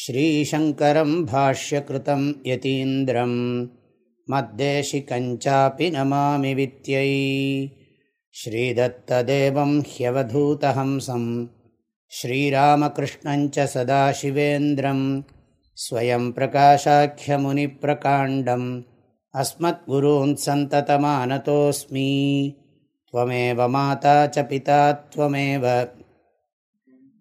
श्रीशङ्करं भाष्यकृतं यतीन्द्रं मद्देशिकञ्चापि नमामि वित्यै श्रीदत्तदेवं ह्यवधूतहंसं श्रीरामकृष्णञ्च सदाशिवेन्द्रं स्वयं प्रकाशाख्यमुनिप्रकाण्डम् अस्मद्गुरून् सन्ततमानतोऽस्मि त्वमेव माता च पिता त्वमेव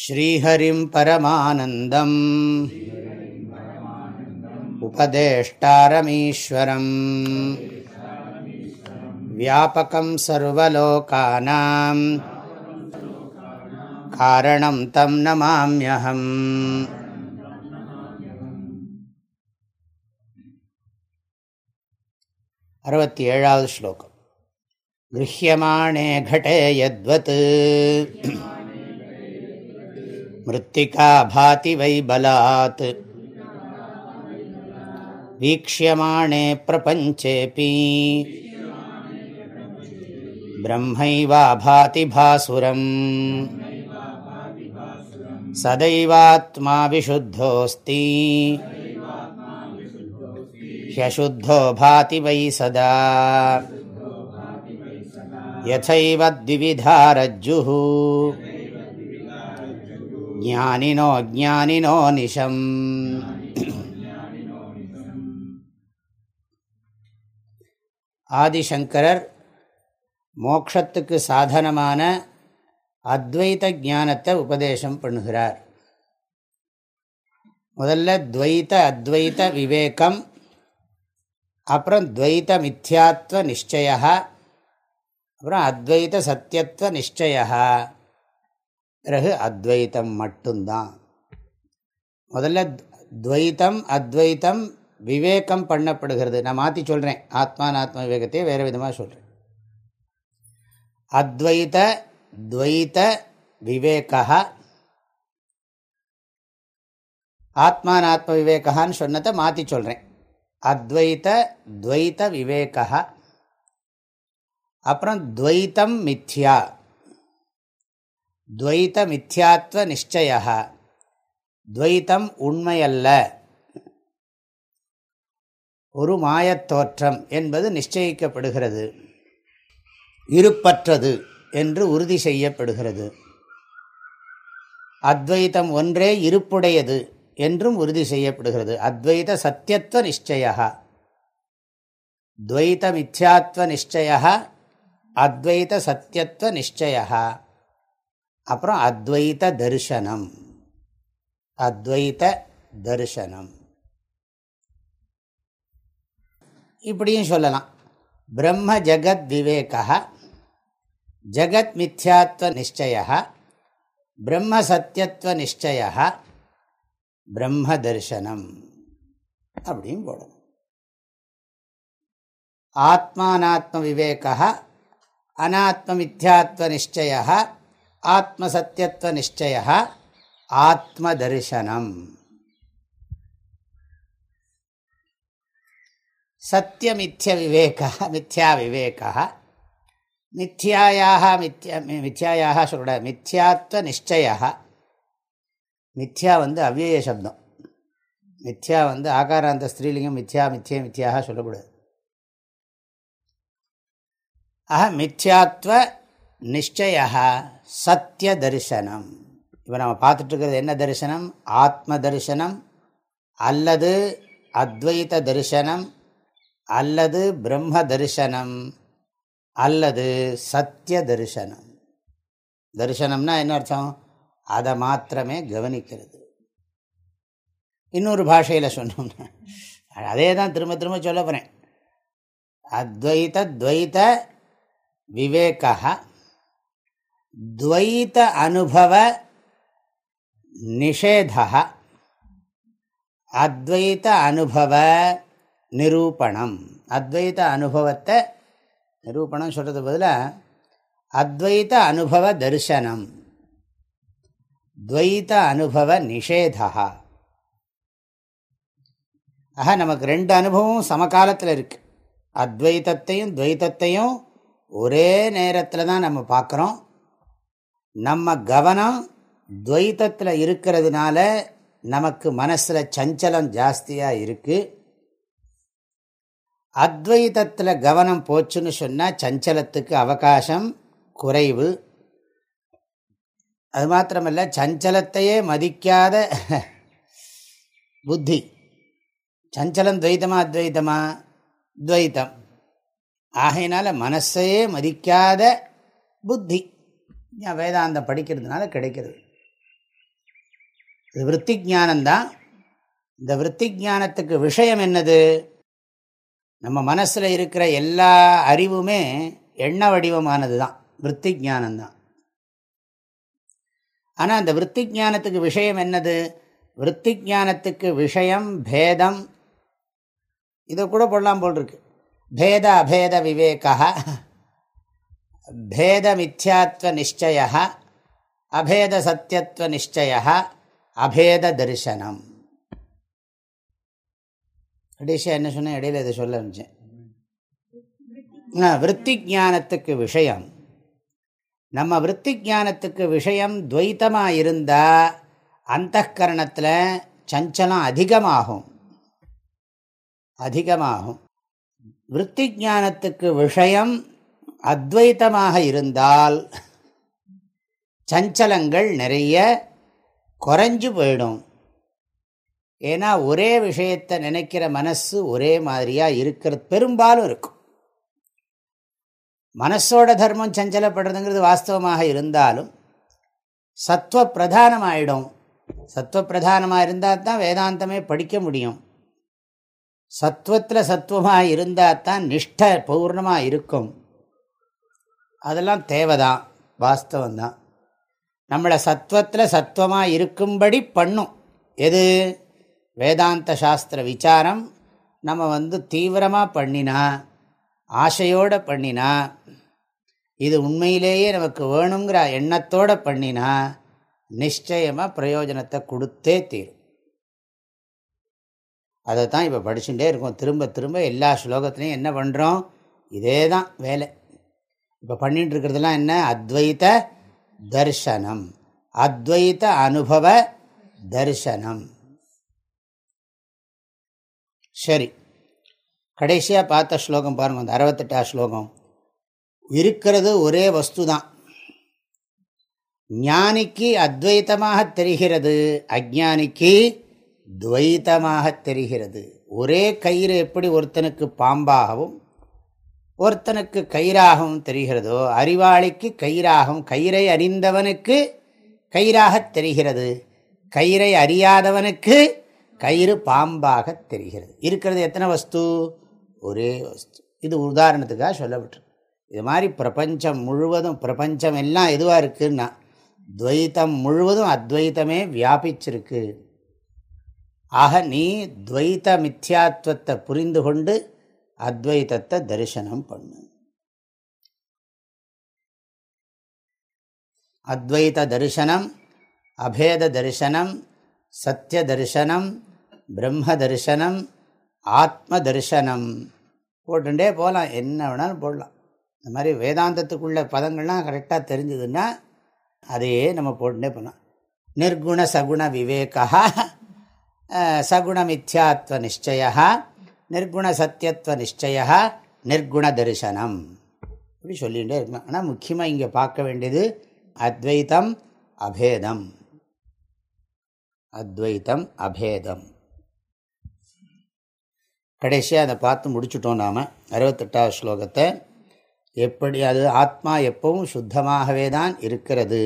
श्रीहरिं परमानन्दम् उपदेष्टारमीश्वरम् व्यापकं सर्वलोकानां कारणं तं नमाम्यहम् अरवति एवद् श्लोकम् गृह्यमाणे घटे यद्वत्। मृत्तिका भाति वै बलात्। वीक्ष्यमाणे प्रपञ्चेऽपि। ब्रह्मैवा भाति भासुरम्। सदैवात्मा विशुद्धोऽस्ति। ह्यशुद्धो भाति वै सदा। யசைவ திவிதாரஜ்ஜுः ஞானினோ ஜானினோ நிஷம் ஆதிசங்கரர் மோக்ஷத்துக்கு சாதனமான அத்வைத ஞானத்தை உபதேசம் பண்ணுகிறார். முதல்ல துவைத்த அத்வைத விவேகம் அப்புறம் துவைத்த மித்யாத்வ நிச்சயா அப்புறம் அத்வைத சத்தியத்துவ நிச்சயா பிறகு அத்வைத்தம் மட்டும்தான். முதல்ல துவைத்தம் அத்வைத்தம் விவேகம் பண்ணப்படுகிறது. நான் மாற்றி சொல்கிறேன் ஆத்மானாத்ம விவேகத்தையே வேறு விதமாக சொல்கிறேன் அத்வைத துவைத்த விவேகா ஆத்மானாத்ம விவேகான்னு சொன்னதை மாற்றி சொல்கிறேன் அத்வைத துவைத்த விவேகா அப்புறம் துவைத்தம் மித்யா. துவைத்த மித்யாத்வ நிச்சய துவைத்தம் உண்மையல்ல. ஒரு மாயத்தோற்றம் என்பது நிச்சயிக்கப்படுகிறது இருப்பற்றது என்று உறுதி செய்யப்படுகிறது. அத்வைத்தம் ஒன்றே இருப்புடையது என்றும் உறுதி செய்யப்படுகிறது. அத்வைத சத்தியத்துவ நிச்சய துவைத மித்யாத்வ நிச்சய அத்வைத சத்தியத்துவ நிச்சய அப்புறம் அத்வைத தரிசனம் அத்வைத தரிசனம் இப்படியும் சொல்லலாம். பிரம்ம ஜகத் விவேகா ஜகத் மித்யாத்வ நிச்சய பிரம்ம சத்தியத்துவ நிச்சய பிரம்ம தரிசனம் அப்படின்னு போடணும். ஆத்மானாத்ம விவேகா அநாத்மமித்யாத்வ நிச்சய ஆத்மசத்தியத்துவ நிச்சய ஆத்ம தரிசனம் சத்தியமித்ய விவேக மித்யா விவேக மித்யாயாக மித்யா மித்யாயாக சொல்கிற மித்யாத்வ நிச்சய மித்யா வந்து அவ்யய சப்தம். மித்யா வந்து ஆகாராந்த ஸ்திரீலிங்கம் மித்யா மித்யே மித்யாக சொல்லக்கூடாது. ஆக மித்யாத்வ நிச்சய சத்திய தரிசனம் இப்போ நம்ம பார்த்துட்ருக்கிறது என்ன தரிசனம்? ஆத்ம தரிசனம் அல்லது அத்வைத தரிசனம் அல்லது பிரம்ம தரிசனம் அல்லது சத்திய தரிசனம் தரிசனம்னா என்ன அர்த்தம்? அதை மாத்திரமே கவனிக்கிறது. இன்னொரு பாஷையில் சொன்னோம்னா அதே தான் திரும்ப திரும்ப சொல்ல போகிறேன் அத்வைத துவைத்த விவேகா துவைத அனுபவ நிஷேதா அத்வைத அனுபவ நிரூபணம். அத்வைத அனுபவத்தை நிரூபணம் சொல்கிறது பதிலாக அத்வைத அனுபவ தரிசனம். துவைத அனுபவ நிஷேதா ஆக நமக்கு ரெண்டு அனுபவம் சமகாலத்தில் இருக்குது அத்வைத்தத்தையும் துவைத்தத்தையும் ஒரே நேரத்தில் தான் நம்ம பார்க்குறோம் நம்ம கவனம் துவைத்தத்தில் இருக்கிறதுனால நமக்கு மனசில் சஞ்சலம் ஜாஸ்தியாக இருக்குது அத்வைதத்தில் கவனம் போச்சுன்னு சொன்னால் சஞ்சலத்துக்கு அவகாசம் குறைவு. அது மாத்திரமல்ல சஞ்சலத்தையே மதிக்காத புத்தி. சஞ்சலம் துவைத்தமா அத்வைத்தமா? துவைத்தம். ஆகையினால மனசையே மதிக்காத புத்தி. வேதாந்தம் படிக்கிறதுனால கிடைக்கிறது. இது விற்பி ஜானந்தான் இந்த விற்பி ஜானத்துக்கு விஷயம் என்னது? நம்ம மனசில் இருக்கிற எல்லா அறிவுமே எண்ண வடிவமானது தான் விற்பி ஜானந்தான் ஆனால் அந்த விற்பி ஜானத்துக்கு விஷயம் என்னது? விற்பி ஜானத்துக்கு விஷயம் பேதம். இதை கூட போடலாம் போல் இருக்குது பேத அபேத விவேகா பேத மித்யாத்வ நிச்சய அபேத சத்தியத்துவ நிச்சய அபேத தரிசனம் கடைசியாக என்ன சொன்னேன் இடையில இதை சொல்ல இருந்துச்சேன் விற்பி ஜானத்துக்கு விஷயம். நம்ம விற்பி ஜானத்துக்கு விஷயம் துவைத்தமாக இருந்தால் அந்த கரணத்தில் சஞ்சலம் அதிகமாகும். அதிகமாகும். விற்பி ஜானத்துக்கு விஷயம் அத்வைத்தமாக இருந்தால் சஞ்சலங்கள் நிறைய குறைஞ்சு போயிடும். ஏன்னா ஒரே விஷயத்தை நினைக்கிற மனசு ஒரே மாதிரியாக இருக்கிறது பெரும்பாலும் இருக்கும். மனசோட தர்மம் சஞ்சலப்படுறதுங்கிறது வாஸ்தவமாக இருந்தாலும் சத்துவ பிரதானமாயிடும். சத்துவ பிரதானமாக இருந்தால் தான் வேதாந்தமே படிக்க முடியும். சத்துவத்தில் சத்துவமாக இருந்தால் தான் நிஷ்ட பூர்ணமாக இருக்கும் அதெல்லாம் தேவைதான் வாஸ்தவந்தான் நம்மளை சத்துவத்தில் சத்துவமாக இருக்கும்படி பண்ணும். எது? வேதாந்த சாஸ்திர விசாரம். நம்ம வந்து தீவிரமாக பண்ணினா ஆசையோடு பண்ணினா இது உண்மையிலேயே நமக்கு வேணுங்கிற எண்ணத்தோடு பண்ணினா நிச்சயமாக பிரயோஜனத்தை கொடுத்தே தீரும். அதை தான் இப்போ படிச்சுட்டே இருக்கோம். திரும்ப திரும்ப எல்லா ஸ்லோகத்துலேயும் என்ன பண்ணுறோம் இதே தான் வேலை. இப்போ பண்ணிட்டுருக்கிறதுலாம் என்ன? அத்வைத தர்சனம். அத்வைத அனுபவ தர்சனம். சரி. கடைசியாக பார்த்த ஸ்லோகம் பாருங்கள் அந்த அறுபத்தெட்டா ஸ்லோகம். இருக்கிறது ஒரே வஸ்து தான் ஞானிக்கு அத்வைத்தமாக தெரிகிறது. அஜானிக்கு துவைத்தமாக தெரிகிறது. ஒரே கயிறு எப்படி ஒருத்தனுக்கு பாம்பாகவும் ஒருத்தனுக்கு கயிறாகவும் தெரிகிறதோ அறிவாளிக்கு கயிறாகவும் கயிறை அறிந்தவனுக்கு கயிறாக தெரிகிறது. கயிறை அறியாதவனுக்கு கயிறு பாம்பாக தெரிகிறது. இருக்கிறது எத்தனை வஸ்து? ஒரே வஸ்து. இது உதாரணத்துக்காக சொல்லப்பட்டு இது மாதிரி பிரபஞ்சம் முழுவதும் பிரபஞ்சம் எல்லாம் எதுவாக இருக்குன்னா துவைத்தம் முழுவதும் அத்வைத்தமே வியாபிச்சிருக்கு. ஆக நீ துவைத்த மித்யாத்வத்தை புரிந்து கொண்டு அத்வைதத்தை தரிசனம் பண்ணு. அத்வைத தரிசனம் அபேத தரிசனம் சத்திய தரிசனம் பிரம்ம தரிசனம் ஆத்ம தரிசனம். போட்டுட்டே போகலாம் என்ன வேணாலும் போடலாம். இந்த மாதிரி வேதாந்தத்துக்குள்ள பதங்கள்லாம் கரெக்டாக தெரிஞ்சதுன்னா அதையே நம்ம போட்டுட்டே போகலாம் நிர்குண சகுண விவேகா சகுணமித்யாத்வ நிச்சய நிர்குண சத்தியத்துவ நிச்சய நிர்குண தரிசனம் இப்படி சொல்லிகிட்டே இருக்கணும் ஆனால் முக்கியமாக இங்கே பார்க்க வேண்டியது அத்வைத்தம் அபேதம். அத்வைத்தம் அபேதம். கடைசியாக அதை பார்த்து முடிச்சுட்டோம் நாம். அறுபத்தெட்டாவது ஸ்லோகத்தை. எப்படி அது ஆத்மா எப்பவும் சுத்தமாகவே தான் இருக்கிறது.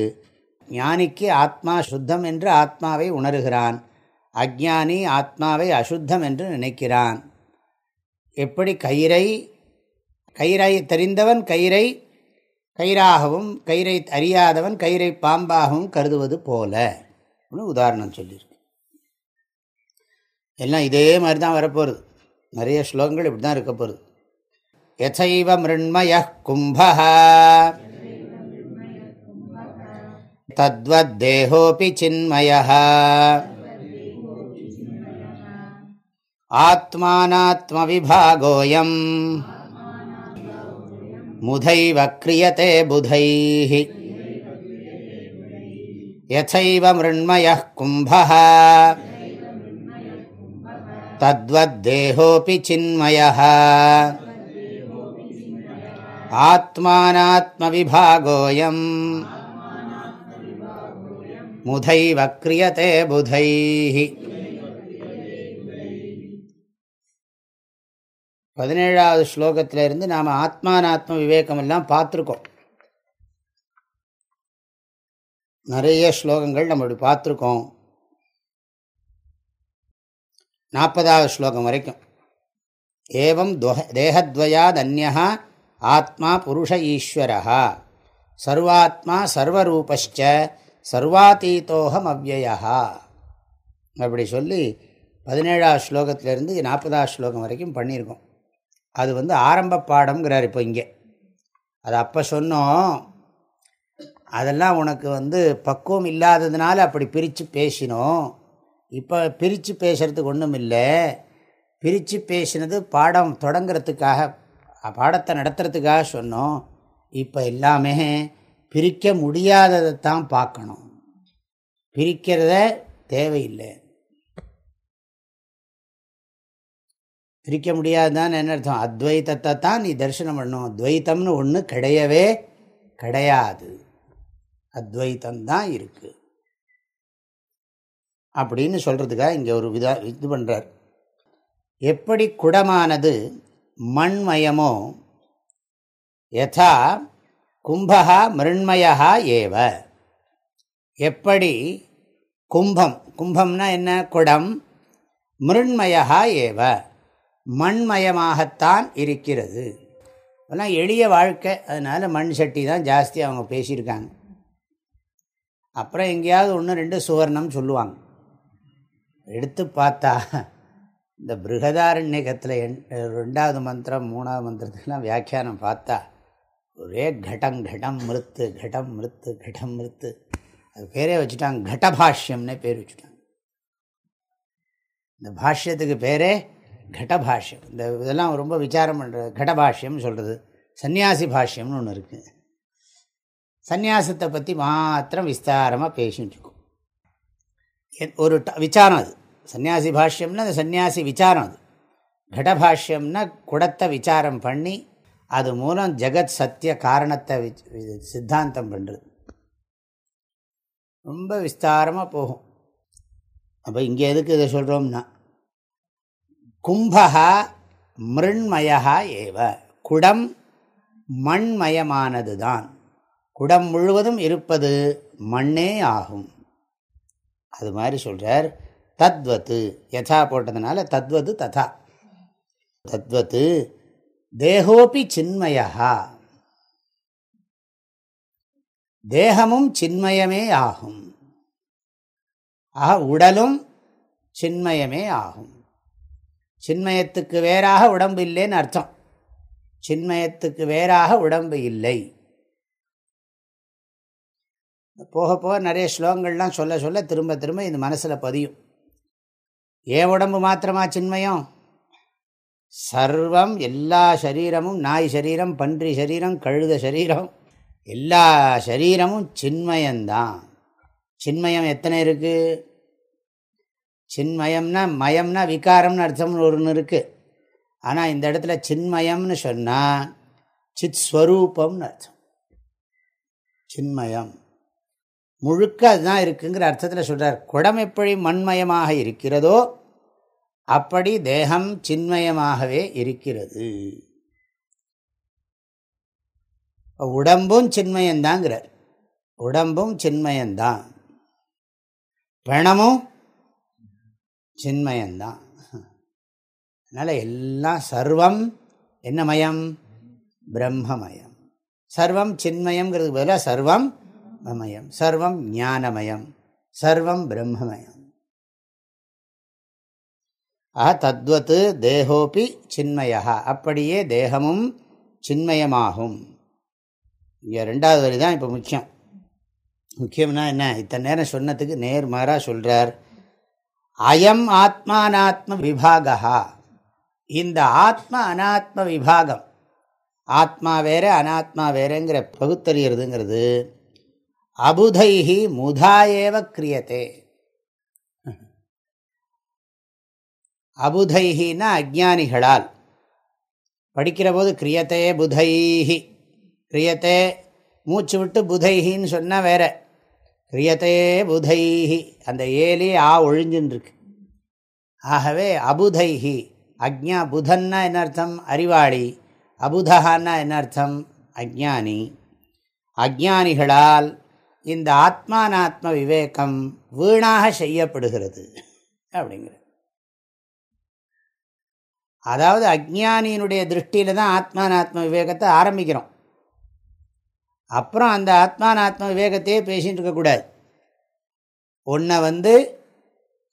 ஞானிக்கு ஆத்மா சுத்தம் என்று ஆத்மாவை உணர்கிறான். அஜானி ஆத்மாவை அசுத்தம் என்று நினைக்கிறான். எப்படி கயிறை கயிறை தெரிந்தவன் கயிறை கயிறாகவும் கயிறை அறியாதவன் கயிறை பாம்பாகவும் கருதுவது போல. அப்படின்னு உதாரணம் சொல்லியிருக்கு. எல்லாம் இதே மாதிரி தான் வரப்போகிறது நிறைய ஸ்லோகங்கள் இப்படி தான் இருக்க போகிறது எதைவ மிருண்மய தத்வத் தேகோபி சின்மயா ஆத்மானாத்மவிபாகோயம் முதைவ கிரியத்தை புதை யசைவ மிருண்மய கும்ப தத்வத்தேகோபி சின்மய ஆத்மானாத்மவிபாகோயம் முதைவ கிரியத்தை புதை பதினேழாவது ஸ்லோகத்திலிருந்து நாம் ஆத்மானாத்ம விவேகம் எல்லாம் பார்த்துருக்கோம். நிறைய ஸ்லோகங்கள் நம்ம இப்படி பார்த்துருக்கோம். நாற்பதாவது ஸ்லோகம் வரைக்கும். ஏவம் தேகத்வயாத் அந்நா ஆத்மா புருஷ ஈஸ்வரா சர்வாத்மா சர்வரூபஸ்ச சர்வாதீதோகம் அவ்வயா அப்படி சொல்லி பதினேழாவது ஸ்லோகத்திலேருந்து நாற்பதாவது ஸ்லோகம் வரைக்கும் பண்ணியிருக்கோம். அது வந்து ஆரம்ப பாடம்ங்கிறார் இப்போ இங்கே. அது அப்போ சொன்னோம் அதெல்லாம் உனக்கு வந்து பக்குவம் இல்லாததுனால அப்படி பிரித்து பேசினோம். இப்போ பிரித்து பேசுகிறதுக்கு ஒன்றும் இல்லை. பிரித்து பேசினது பாடம் தொடங்கிறதுக்காக பாடத்தை நடத்துறதுக்காக சொன்னோம். இப்போ எல்லாமே பிரிக்க முடியாததை தான் பார்க்கணும். பிரிக்கிறத தேவையில்லை. பிரிக்க முடியாதுதான் என்ன அர்த்தம்? அத்வைத்தத்தை தான் நீ தரிசனம் பண்ணும் துவைத்தம்னு ஒன்று கிடையவே கிடையாது. அத்வைத்தந்தான் இருக்கு. அப்படின்னு சொல்கிறதுக்காக இங்கே ஒரு விதா இது பண்ணுறார் எப்படி குடமானது மண்மயமோ யதா கும்பகா மிருண்மயா ஏவ. எப்படி கும்பம் கும்பம்னா என்ன? குடம் மிருண்மயா ஏவ. மண்மயமாகத்தான் இருக்கிறது. அதெல்லாம் எளிய வாழ்க்கை அதனால் மண் சட்டி தான் ஜாஸ்தி அவங்க பேசியிருக்காங்க. அப்புறம் எங்கேயாவது ஒன்று ரெண்டு சுவர்ணம் சொல்லுவாங்க. எடுத்து பார்த்தா இந்த பிருகதாரண்யகத்தில் எண் ரெண்டாவது மந்திரம் மூணாவது மந்திரத்துக்கெல்லாம் வியாக்கியானம் பார்த்தா ஒரே கடம் கடம் மிருத்து கடம் மிருத்து கடம் மிருத்து. அது பேரே வச்சுட்டாங்க கடபாஷ்யம்னே பேர் வச்சுட்டாங்க. இந்த பாஷ்யத்துக்கு பேரே கடபாஷ்யம் இந்த இதெல்லாம் ரொம்ப விசாரம் பண்ணுற கடபாஷ்யம்னு சொல்கிறது சன்னியாசி பாஷ்யம்னு ஒன்று இருக்குது சந்நியாசத்தை பற்றி மாத்திரம் விஸ்தாரமாக பேசிகிட்டு இருக்கும். ஒரு விசாரம் அது. சன்னியாசி பாஷ்யம்னா அது சன்னியாசி விசாரம் அது. கடபாஷ்யம்னா குடத்தை விசாரம் பண்ணி அது மூலம் ஜெகத் சத்திய காரணத்தை சித்தாந்தம் பண்ணுறது ரொம்ப விஸ்தாரமாக போகும். அப்போ இங்கே எதுக்கு இதை சொல்கிறோம்னா கும்பகா மிருண்மயா ஏவ. குடம் மண்மயமானது தான் குடம் முழுவதும் இருப்பது மண்ணே ஆகும். அது மாதிரி சொல்கிறார் தத்வத்து. யதா போட்டதுனால தத்வது ததா. தத்வத்து தேகோபி சின்மயா தேகமும் சின்மயமே ஆகும். ஆக உடலும் சின்மயமே ஆகும். சின்மயத்துக்கு வேறாக உடம்பு இல்லைன்னு அர்த்தம். சின்மயத்துக்கு வேறாக உடம்பு இல்லை. போக போக நிறைய ஸ்லோகங்கள்லாம் சொல்ல சொல்ல திரும்ப திரும்ப இந்த மனசில் பதியும். ஏன் உடம்பு மாத்திரமா சின்மயம்? சர்வம் எல்லா சரீரமும் நாய் சரீரம் பன்றி சரீரம் கழுத சரீரம் எல்லா சரீரமும் சின்மயம்தான். சின்மயம் எத்தனை இருக்குது சின்மயம்னா மயம்னா விகாரம்னு அர்த்தம்னு ஒன்று இருக்குது ஆனால் இந்த இடத்துல சின்மயம்னு சொன்னால் சித் ஸ்வரூபம்னு அர்த்தம். சின்மயம். முழுக்க அதுதான் இருக்குங்கிற அர்த்தத்தில் சொல்கிறார் குடம் எப்படி மண்மயமாக இருக்கிறதோ அப்படி தேகம் சின்மயமாகவே இருக்கிறது. உடம்பும் சின்மயந்தாங்கிறார் உடம்பும் சின்மயந்தான் பிணமும் சின்மயந்தான். அதனால் எல்லாம் சர்வம் என்னமயம்? பிரம்மமயம். சர்வம் சின்மயங்கிறது பதிலாக சர்வம் மமயம். சர்வம் ஞானமயம். சர்வம் பிரம்மமயம். ஆஹ தத்வத்து தேகோபி சின்மயா. அப்படியே தேகமும் சின்மயமாகும். இங்கே ரெண்டாவது வரி தான் இப்போ முக்கியம். முக்கியம்னா என்ன? இத்தனை நேரம் சொன்னதுக்கு நேர்மாராக சொல்கிறார் அயம் ஆத்மானாத்ம விபாகா இந்த ஆத்ம அனாத்ம விபாகம் ஆத்மா வேற அனாத்மா வேறங்கிற பகுத்தறியறதுங்கிறது அபுதைஹி முதாயேவ கிரியத்தே அபுதைஹின்னா அஜானிகளால். படிக்கிற போது கிரியத்தே புதைஹி கிரியத்தே மூச்சு விட்டு புதைஹின்னு சொன்னால் வேற. கிரியத்தே புதைஹி. அந்த ஏலி ஆ ஒழிஞ்சுன்னு ஆகவே அபுதைஹி. அக்ஞா புதன்னா என்ன அர்த்தம்? அறிவாளி. அபுதஹான்னா என்ன அர்த்தம்? அஜானி அஜானிகளால் இந்த ஆத்மானாத்ம விவேகம் வீணாக செய்யப்படுகிறது அப்படிங்கிற அதாவது அஜானியினுடைய திருஷ்டியில் தான் ஆத்மானாத்ம விவேகத்தை ஆரம்பிக்கிறோம். அப்புறம் அந்த ஆத்மானாத்ம விவேகத்தையே பேசிகிட்டு இருக்கக்கூடாது ஒன்றை வந்து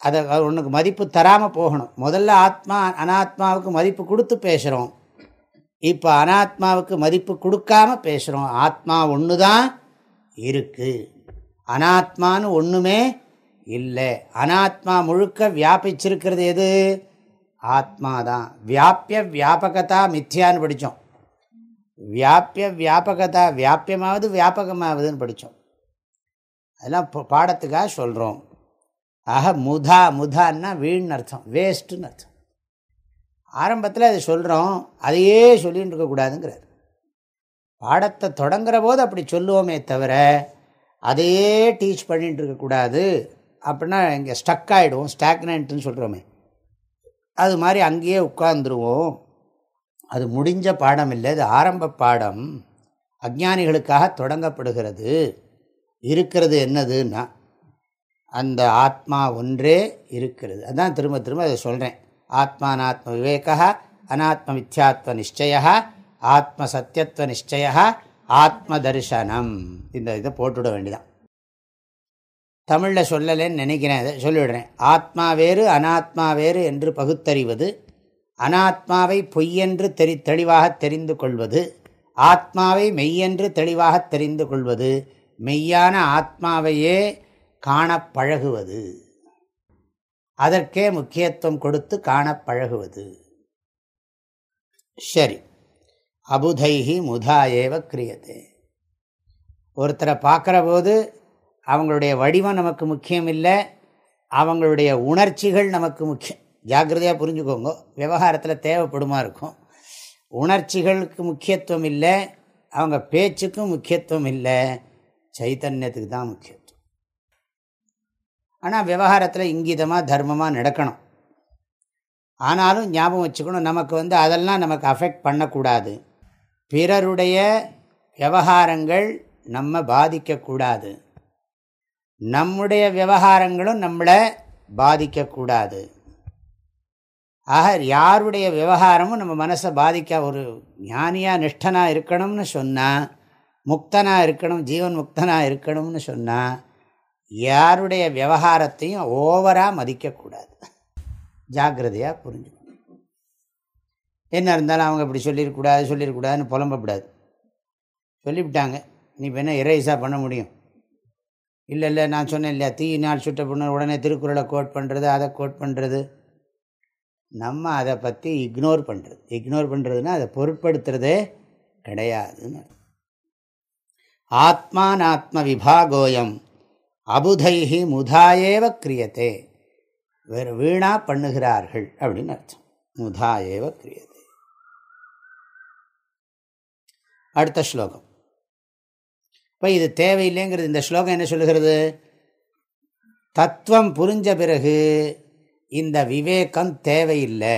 அதை ஒன்றுக்கு மதிப்பு தராமல் போகணும். முதல்ல ஆத்மா அனாத்மாவுக்கு மதிப்பு கொடுத்து பேசுகிறோம் இப்போ அனாத்மாவுக்கு மதிப்பு கொடுக்காம பேசுகிறோம் ஆத்மா ஒன்று தான் இருக்குது அனாத்மான்னு ஒன்றுமே இல்லை. அனாத்மா முழுக்க வியாபிச்சிருக்கிறது எது? ஆத்மா தான் வியாபிய வியாபகத்தா மித்யான்னு படித்தோம் வியாபிய வியாபகதா வியாபியமாவது வியாபகமாவதுன்னு படித்தோம் அதெல்லாம் பாடத்துக்காக சொல்கிறோம் ஆக முதா முதான்னா வீண் அர்த்தம் வேஸ்ட்டுன்னு அர்த்தம். ஆரம்பத்தில் அதை சொல்கிறோம் அதையே சொல்லின்னு இருக்கக்கூடாதுங்கிறார் பாடத்தை தொடங்குற போது அப்படி சொல்லுவோமே தவிர அதையே டீச் பண்ணிகிட்டு இருக்கக்கூடாது அப்படின்னா இங்கே ஸ்டக் ஆகிடுவோம் ஸ்டாக்னன்ட்டுன்னு சொல்கிறோமே அது மாதிரி அங்கேயே உட்காந்துருவோம் அது முடிஞ்ச பாடம் இல்லை அது ஆரம்ப பாடம். அஜானிகளுக்காக தொடங்கப்படுகிறது. இருக்கிறது என்னதுன்னா அந்த ஆத்மா ஒன்றே இருக்கிறது. அதுதான் திரும்ப திரும்ப அதை சொல்கிறேன் ஆத்மானாத்ம விவேகா அநாத்ம மித்யாத்வ நிச்சயா ஆத்ம சத்தியத்துவ நிச்சயா ஆத்ம தரிசனம். இந்த இதை போட்டுவிட வேண்டிதான் தமிழில் சொல்லலைன்னு நினைக்கிறேன் அதை சொல்லிவிடுறேன். ஆத்மா வேறு அனாத்மா வேறு என்று பகுத்தறிவது அனாத்மாவை பொய்யென்று தெரி தெளிவாக தெரிந்து கொள்வது ஆத்மாவை மெய்யென்று தெளிவாக தெரிந்து கொள்வது மெய்யான ஆத்மாவையே காண பழகுவது. அதற்கே முக்கியத்துவம் கொடுத்து காண பழகுவது. சரி. அபுதைஹி முதா ஏவ கிரியதே. ஒருத்தரை பார்க்குற போது அவங்களுடைய வடிவம் நமக்கு முக்கியம் இல்லை அவங்களுடைய உணர்ச்சிகள் நமக்கு முக்கியம். ஜாக்கிரதையாக புரிஞ்சுக்கோங்க. விவகாரத்தில் தேவைப்படுமா இருக்கும். உணர்ச்சிகளுக்கு முக்கியத்துவம் இல்லை. அவங்க பேச்சுக்கும் முக்கியத்துவம் இல்லை. சைத்தன்யத்துக்கு தான் முக்கியத்துவம். ஆனால் விவகாரத்தில் இங்கிதமாக தர்மமாக நடக்கணும். ஆனாலும் ஞாபகம் வச்சுக்கணும். நமக்கு வந்து அதெல்லாம் நமக்கு அஃபெக்ட் பண்ணக்கூடாது. பிறருடைய விவகாரங்கள் நம்ம பாதிக்கக்கூடாது. நம்முடைய விவகாரங்களும் நம்மளை பாதிக்கக்கூடாது. ஆக யாருடைய விவகாரமும் நம்ம மனசை பாதிக்க ஒரு ஞானியாக நிஷ்டனாக இருக்கணும்னு சொன்னால் முக்தனாக இருக்கணும் ஜீவன் முக்தனாக இருக்கணும்னு சொன்னால் யாருடைய விவகாரத்தையும் ஓவராக மதிக்கக்கூடாது. ஜாக்கிரதையாக புரிஞ்சுக்கணும். என்ன இருந்தாலும் அவங்க இப்படி சொல்லிடக்கூடாது சொல்லிடக்கூடாதுன்னு புலம்பக்கூடாது. சொல்லிவிட்டாங்க. நீ இப்போ என்ன இறைஸாக பண்ண முடியும்? இல்லை இல்லை நான் சொன்னேன் இல்லையா? தீ நாள் சுட்ட பொண்ணு உடனே திருக்குறளை கோட் பண்ணுறது அதை கோட் பண்ணுறது நம்ம அதை பற்றி இக்னோர் பண்ணுறது இக்னோர் பண்ணுறதுன்னா அதை பொருட்படுத்துறதே கிடையாதுன்னு ஆத்மானாத்ம விபாகோயம் அபுதைஹி முதாயேவ கிரியத்தே வேறு வீணா பண்ணுகிறார்கள் அப்படின்னு அர்த்தம். முதாயேவ கிரியதே. அடுத்த ஸ்லோகம். இப்போ இது தேவையில்லைங்கிறது. இந்த ஸ்லோகம் என்ன சொல்லுகிறது? தத்துவம் புரிஞ்ச பிறகு இந்த விவேகம் தேவையில்லை.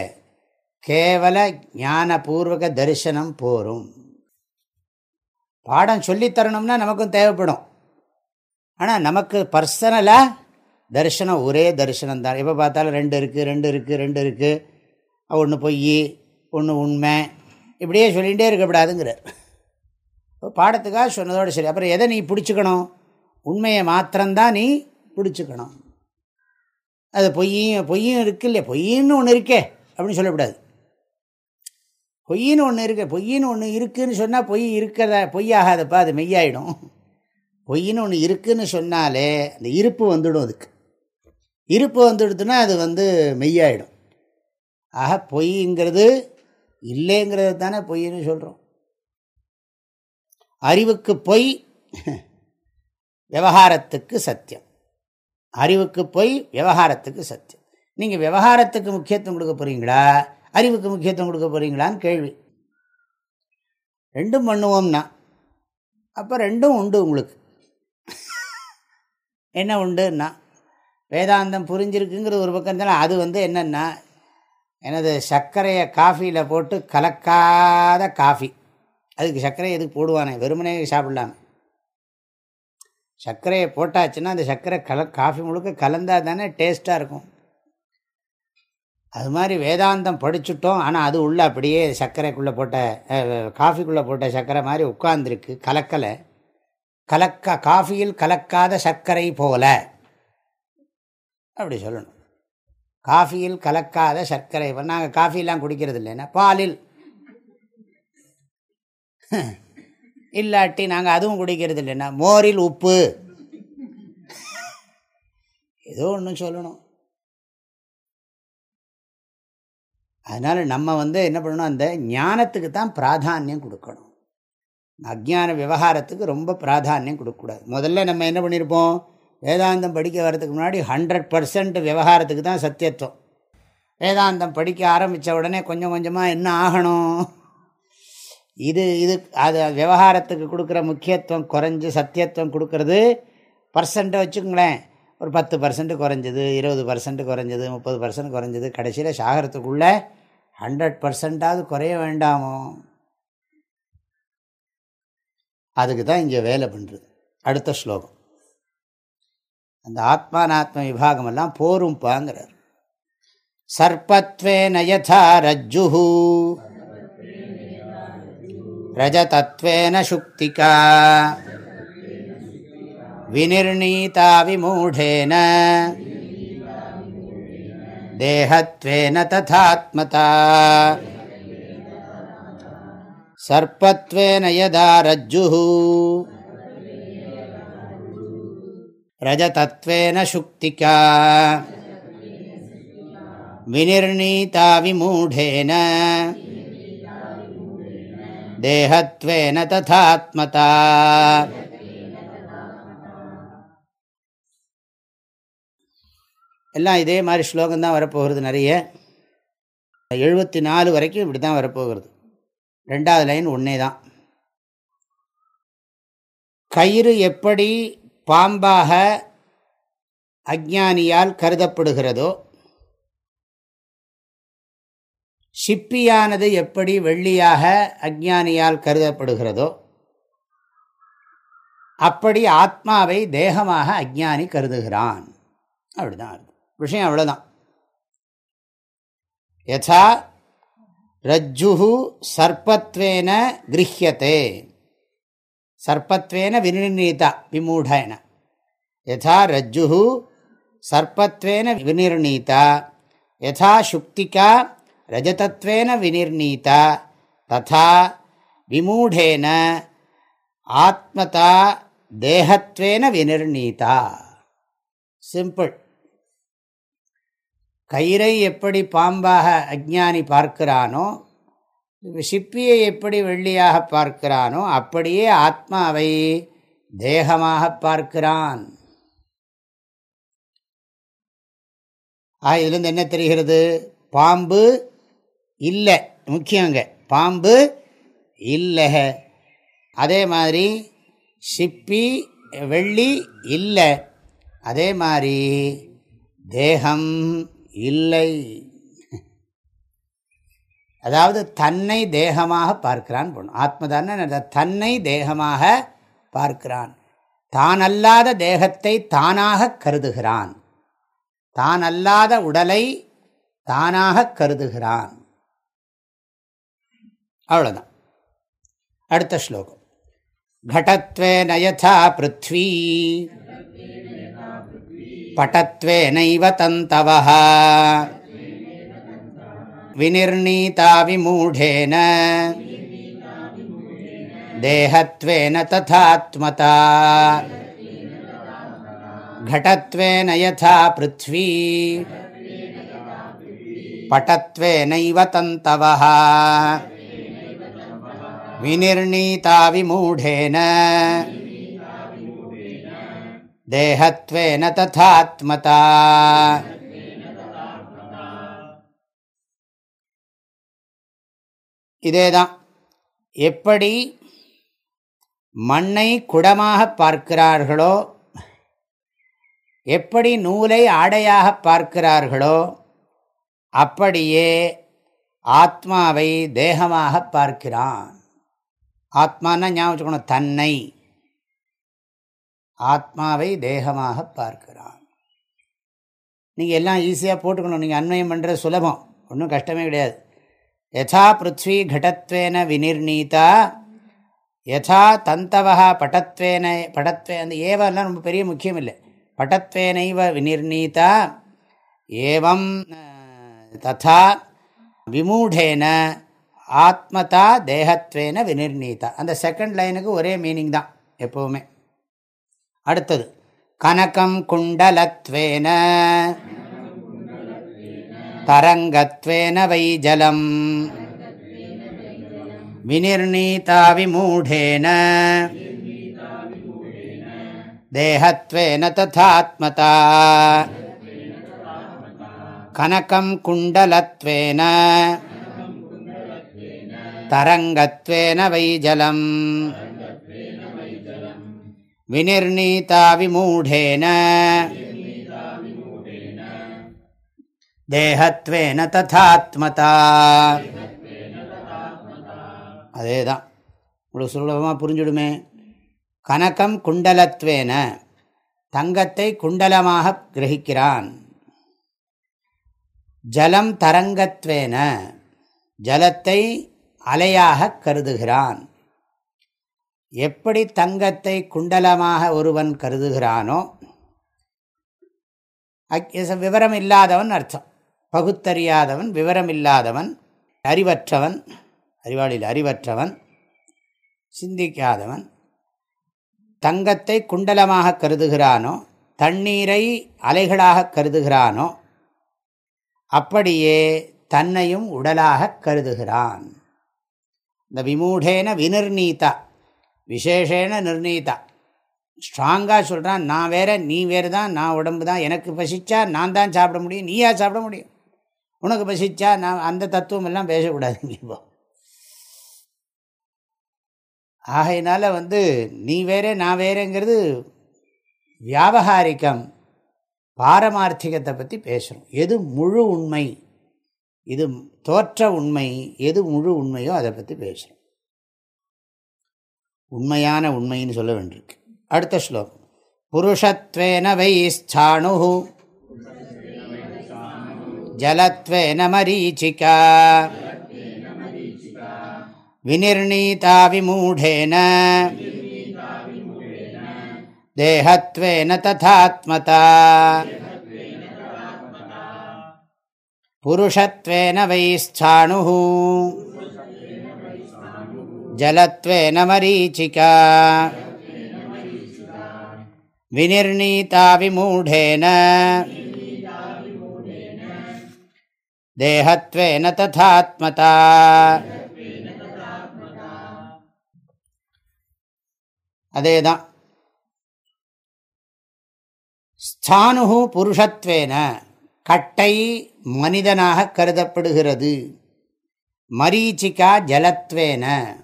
கேவல ஞானபூர்வக தரிசனம் போரும். பாடம் சொல்லித்தரணும்னா நமக்கும் தேவைப்படும். ஆனால் நமக்கு பர்சனலாக தரிசனம் ஒரே தரிசனம் தான். எப்போ பார்த்தாலும் ரெண்டு இருக்குது ரெண்டு இருக்குது ரெண்டு இருக்குது ஒன்று பொய் ஒன்று உண்மை. இப்படியே சொல்லிகிட்டே இருக்கக்கூடாதுங்கிறார். பாடத்துக்காக சொன்னதோடு சரி. அப்புறம் எதை நீ பிடிச்சிக்கணும்? உண்மையை மாத்திரம்தான் நீ பிடிச்சிக்கணும். அது பொய்யும் பொய்யும் இருக்கு இல்லையா பொய்ன்னு ஒன்று இருக்கே அப்படின்னு சொல்லக்கூடாது. பொய்ன்னு ஒன்று இருக்கு பொய்ன்னு ஒன்று இருக்குதுன்னு சொன்னால் பொய் இருக்கிறத பொய்யாகாதப்பா அது மெய்யாயிடும். பொய்ன்னு ஒன்று இருக்குதுன்னு சொன்னாலே அந்த இருப்பு வந்துடும் அதுக்கு. இருப்பு வந்துடுதுன்னா அது வந்து மெய்யாயிடும். ஆக பொய்ங்கிறது இல்லைங்கிறது தானே பொய்ன்னு சொல்கிறோம் அறிவுக்கு பொய் விவகாரத்துக்கு சத்தியம். அறிவுக்கு போய் விவகாரத்துக்கு சத்தியம். நீங்கள் விவகாரத்துக்கு முக்கியத்துவம் கொடுக்க போகிறீங்களா அறிவுக்கு முக்கியத்துவம் கொடுக்க போகிறீங்களான்னு கேள்வி. ரெண்டும் பண்ணுவோம்னா. அப்போ ரெண்டும் உண்டு உங்களுக்கு. என்ன உண்டுன்னா? வேதாந்தம் புரிஞ்சிருக்குங்கிறது ஒரு பக்கம் இருந்தாலும் அது வந்து என்னென்னா எனது சர்க்கரையை காஃபியில் போட்டு கலக்காத காஃபி அதுக்கு சர்க்கரை எதுக்கு போடுவானே? வெறுமனே சாப்பிடலாமே. சர்க்கரையை போட்டாச்சுன்னா அந்த சர்க்கரை கல காஃபி முழுக்க கலந்தால் தானே டேஸ்ட்டாக இருக்கும். அது மாதிரி வேதாந்தம் படிச்சுட்டோம். ஆனால் அது உள்ளே அப்படியே சர்க்கரைக்குள்ளே போட்ட காஃபிக்குள்ளே போட்ட சர்க்கரை மாதிரி உட்கார்ந்துருக்கு. கலக்கலை. கலக்க காஃபியில் கலக்காத சர்க்கரை போல. அப்படி சொல்லணும். காஃபியில் கலக்காத சர்க்கரை. நாங்கள் காஃபிலாம் குடிக்கிறது இல்லைன்னா பாலில். இல்லாட்டி நாங்கள் அதுவும் குடிக்கிறது இல்லைன்னா மோரில் உப்பு. ஏதோ ஒன்று சொல்லணும். அதனால் நம்ம வந்து என்ன பண்ணணும்? அந்த ஞானத்துக்கு தான் பிராதானியம் கொடுக்கணும். அஜான விவகாரத்துக்கு ரொம்ப பிராதானியம் கொடுக்கக்கூடாது. முதல்ல நம்ம என்ன பண்ணியிருப்போம் வேதாந்தம் படிக்க வர்றதுக்கு முன்னாடி ஹண்ட்ரட் பர்சன்ட் விவகாரத்துக்கு தான் சத்தியத்துவம். வேதாந்தம் படிக்க ஆரம்பித்த உடனே கொஞ்சம் கொஞ்சமாக என்ன ஆகணும்? இது இது அது விவகாரத்துக்கு கொடுக்குற முக்கியத்துவம் குறைஞ்சி சத்தியத்துவம் கொடுக்கறது பர்சண்ட்டை வச்சுக்கோங்களேன். ஒரு பத்து பர்சன்ட் குறைஞ்சது இருபது பர்சன்ட் குறைஞ்சது முப்பது பர்சன்ட் குறைஞ்சது கடைசியில் சாகரத்துக்குள்ளே ஹண்ட்ரட் பர்சன்டாவது குறைய வேண்டாமோ? அதுக்கு தான் இங்கே வேலை பண்ணுறது அடுத்த ஸ்லோகம். அந்த ஆத்மானாத்ம விபாகமெல்லாம் போரும் பாங்கிறார் சர்பத்வே நயதா ரஜ்ஜு ரஜதத்வேன சுக்திகா வினிர்ணீதா விமூடேன தேகத்வேன ததாத்மதா சர்ப்பத்வேன யதா ரஜ்ஜுः ரஜதத்வேன சுக்திகா தேகத்வேன ததாத்மதா எல்லாம் இதே மாதிரி ஸ்லோகம் தான் வரப்போகிறது நிறைய. எழுபத்தி நாலு வரைக்கும் இப்படி தான் வரப்போகிறது. ரெண்டாவது லைன் ஒன்றே தான். கயிறு எப்படி பாம்பாக அஜானியால் கருதப்படுகிறதோ சிப்பியானது எப்படி வெள்ளியாக அஜானியால் கருதப்படுகிறதோ அப்படி ஆத்மாவை தேகமாக அஜானி கருதுகிறான். அப்படிதான் விஷயம் அவ்வளோதான் யதா ரஜ்ஜு சர்ப்பத்வேன கிரகியத்தே சர்ப்பத்வேன விநிர்ணீதா விமூடன. யதா ரஜ்ஜு சர்ப்பத்வேன விநிர்ணீதா. யதா சுக்திகா ரஜதத்வேன விநிர்ணீதா ததா விமூடேன ஆத்மதா தேகத்வேன விநிர்ணீதா சிம்பிள் கயிறை எப்படி பாம்பாக அஜ்ஞானி பார்க்கிறானோ சிப்பியை எப்படி வெள்ளியாக பார்க்கிறானோ அப்படியே ஆத்மாவை தேகமாக பார்க்கிறான். ஆ இதுலேருந்து என்ன தெரிகிறது? பாம்பு இல்லை முக்கியங்க. பாம்பு இல்லை. அதே மாதிரி சிப்பி வெள்ளி இல்லை. அதே மாதிரி தேகம் இல்லை. அதாவது தன்னை தேகமாக பார்க்கிறான் பொண்ணு. ஆத்மதான தன்னை தேகமாக பார்க்கிறான். தான் அல்லாத தேகத்தை தானாக கருதுகிறான். தான் அல்லாத உடலை தானாக கருதுகிறான். அவ்வளோதான் அடுத்த ஸ்லோகம் घटत्वेन यथा पृथ्वी पटत्वेनैव तन्तवः विनिर्णीता विमूढेन देहत्वेन तथात्मता घटत्वेन यथा पृथ्वी पटत्वेनैव तन्तवः विनिर्णीता विमूढेन देहत्वेन तथात्मता இதேதான் எப்படி மண்ணை குடமாக பார்க்கிறார்களோ எப்படி நூலை ஆடையாக பார்க்கிறார்களோ அப்படியே ஆத்மாவை தேகமாக பார்க்கிறான் ஆத்மானா ஞாபகம் வச்சுக்கணும் தன்னை. ஆத்மாவை தேகமாக பார்க்கிறான். நீங்கள் எல்லாம் ஈஸியாக போட்டுக்கணும் நீங்கள் அன்வயம் பண்ணுறது சுலபம். ஒன்றும் கஷ்டமே கிடையாது. யதா பிருத்வி கடத்வேன வினிர்ணீதா யதா தந்தவா பட்டத்வேன படத்வே அந்த ஏவெல்லாம் ரொம்ப பெரிய முக்கியம் இல்லை. பட்டத்வேனைவ வினிர்ணீதா ஏவம் ததா விமூடேன ஆத்மதா தேகத்வேன வினிர்ணீதா அந்த செகண்ட் லைனுக்கு ஒரே மீனிங் தான் எப்போவுமே. அடுத்தது கனகம் குண்டலத்வேன தரங்கத்வேன வைஜலம் வினிர்ணீதா விமூடேன தேகத்வேன ததாத்மதா கனகம் குண்டலத்வேன तरङ्गत्वेन वै जलम् विनिर्णीता विमूढेन தேகத்வேன ததாத்மதா அதே தான் உங்களுக்கு சுலபமாக புரிஞ்சுடுமே கனகம் குண்டலத்வேன தங்கத்தை குண்டலமாக கிரகிக்கிறான் ஜலம் தரங்கத்வேன ஜலத்தை அலையாக கருதுகிறான். எப்படி தங்கத்தை குண்டலமாக ஒருவன் கருதுகிறானோ விவரம் இல்லாதவன் அர்த்தம். பகுத்தறியாதவன் விவரம் இல்லாதவன் அறிவற்றவன் அறிவாளில் அறிவற்றவன் சிந்திக்காதவன் தங்கத்தை குண்டலமாக கருதுகிறானோ தண்ணீரை அலைகளாக கருதுகிறானோ அப்படியே தன்னையும் உடலாக கருதுகிறான். இந்த விமூடேன வினிர்ணீதா விசேஷேன நிர்ணீதா ஸ்ட்ராங்காக சொல்கிறான் நான் வேற நீ வேறு தான் நான் உடம்பு தான் எனக்கு பசிச்சா நான் தான் சாப்பிட முடியும் நீயா சாப்பிட முடியும். உனக்கு பசிச்சா நான் அந்த தத்துவம் எல்லாம் பேசக்கூடாதுங்க இப்போ. ஆகையினால வந்து நீ வேற நான் வேறேங்கிறது வியாபகாரிக்கம் பாரமார்த்திகத்தை பற்றி பேசுகிறோம் எது முழு உண்மை? இது தோற்ற உண்மை எது முழு உண்மையோ அதை பற்றி பேசுகிறோம் உண்மையான உண்மைன்னு சொல்ல வேண்டியிருக்கு. அடுத்த ஸ்லோகம். புருஷத்வேன வைஸ்தாணு ஜலத்வேன மரீச்சிகா வினிர்ணீதா விமூடேன தேகத்வேன ததாத்மதா புருஷத்வேன வைஸ்தாணு ஜலத்வேன மரீச்சிகா வினிர்ணீதா விமூடேன தேகத்வேன ததாத்மதா அதேதான். ஸ்தானு புருஷத்வேன கட்டை மனிதனாக கருதப்படுகிறது. மரீச்சிக்கா ஜலத்வேன.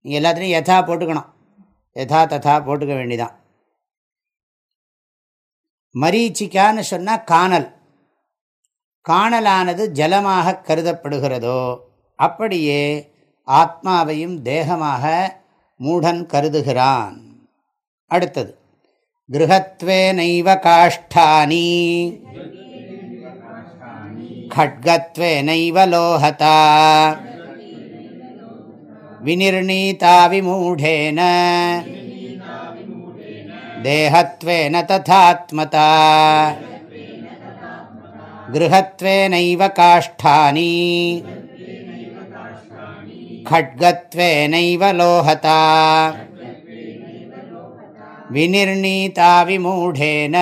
நீங்கள் எல்லாத்துலேயும் யதா போட்டுக்கணும். யதா ததா போட்டுக்க வேண்டிதான். மரீச்சிக்கான்னு சொன்னால் காணல். காணலானது ஜலமாக கருதப்படுகிறதோ அப்படியே ஆத்மாவையும் தேகமாக மூடன் கருதுகிறான். அடுத்தது கிரகத்வே நைவ காஷ்டானி. खड्गत्वे नैव लोहता। विनिर्णीता विमूढेन। देहत्वेन तथात्मता। गृहत्वेनैव काष्ठानि। खड्गत्वेनैव लोहता। विनिर्णीता विमूढेन।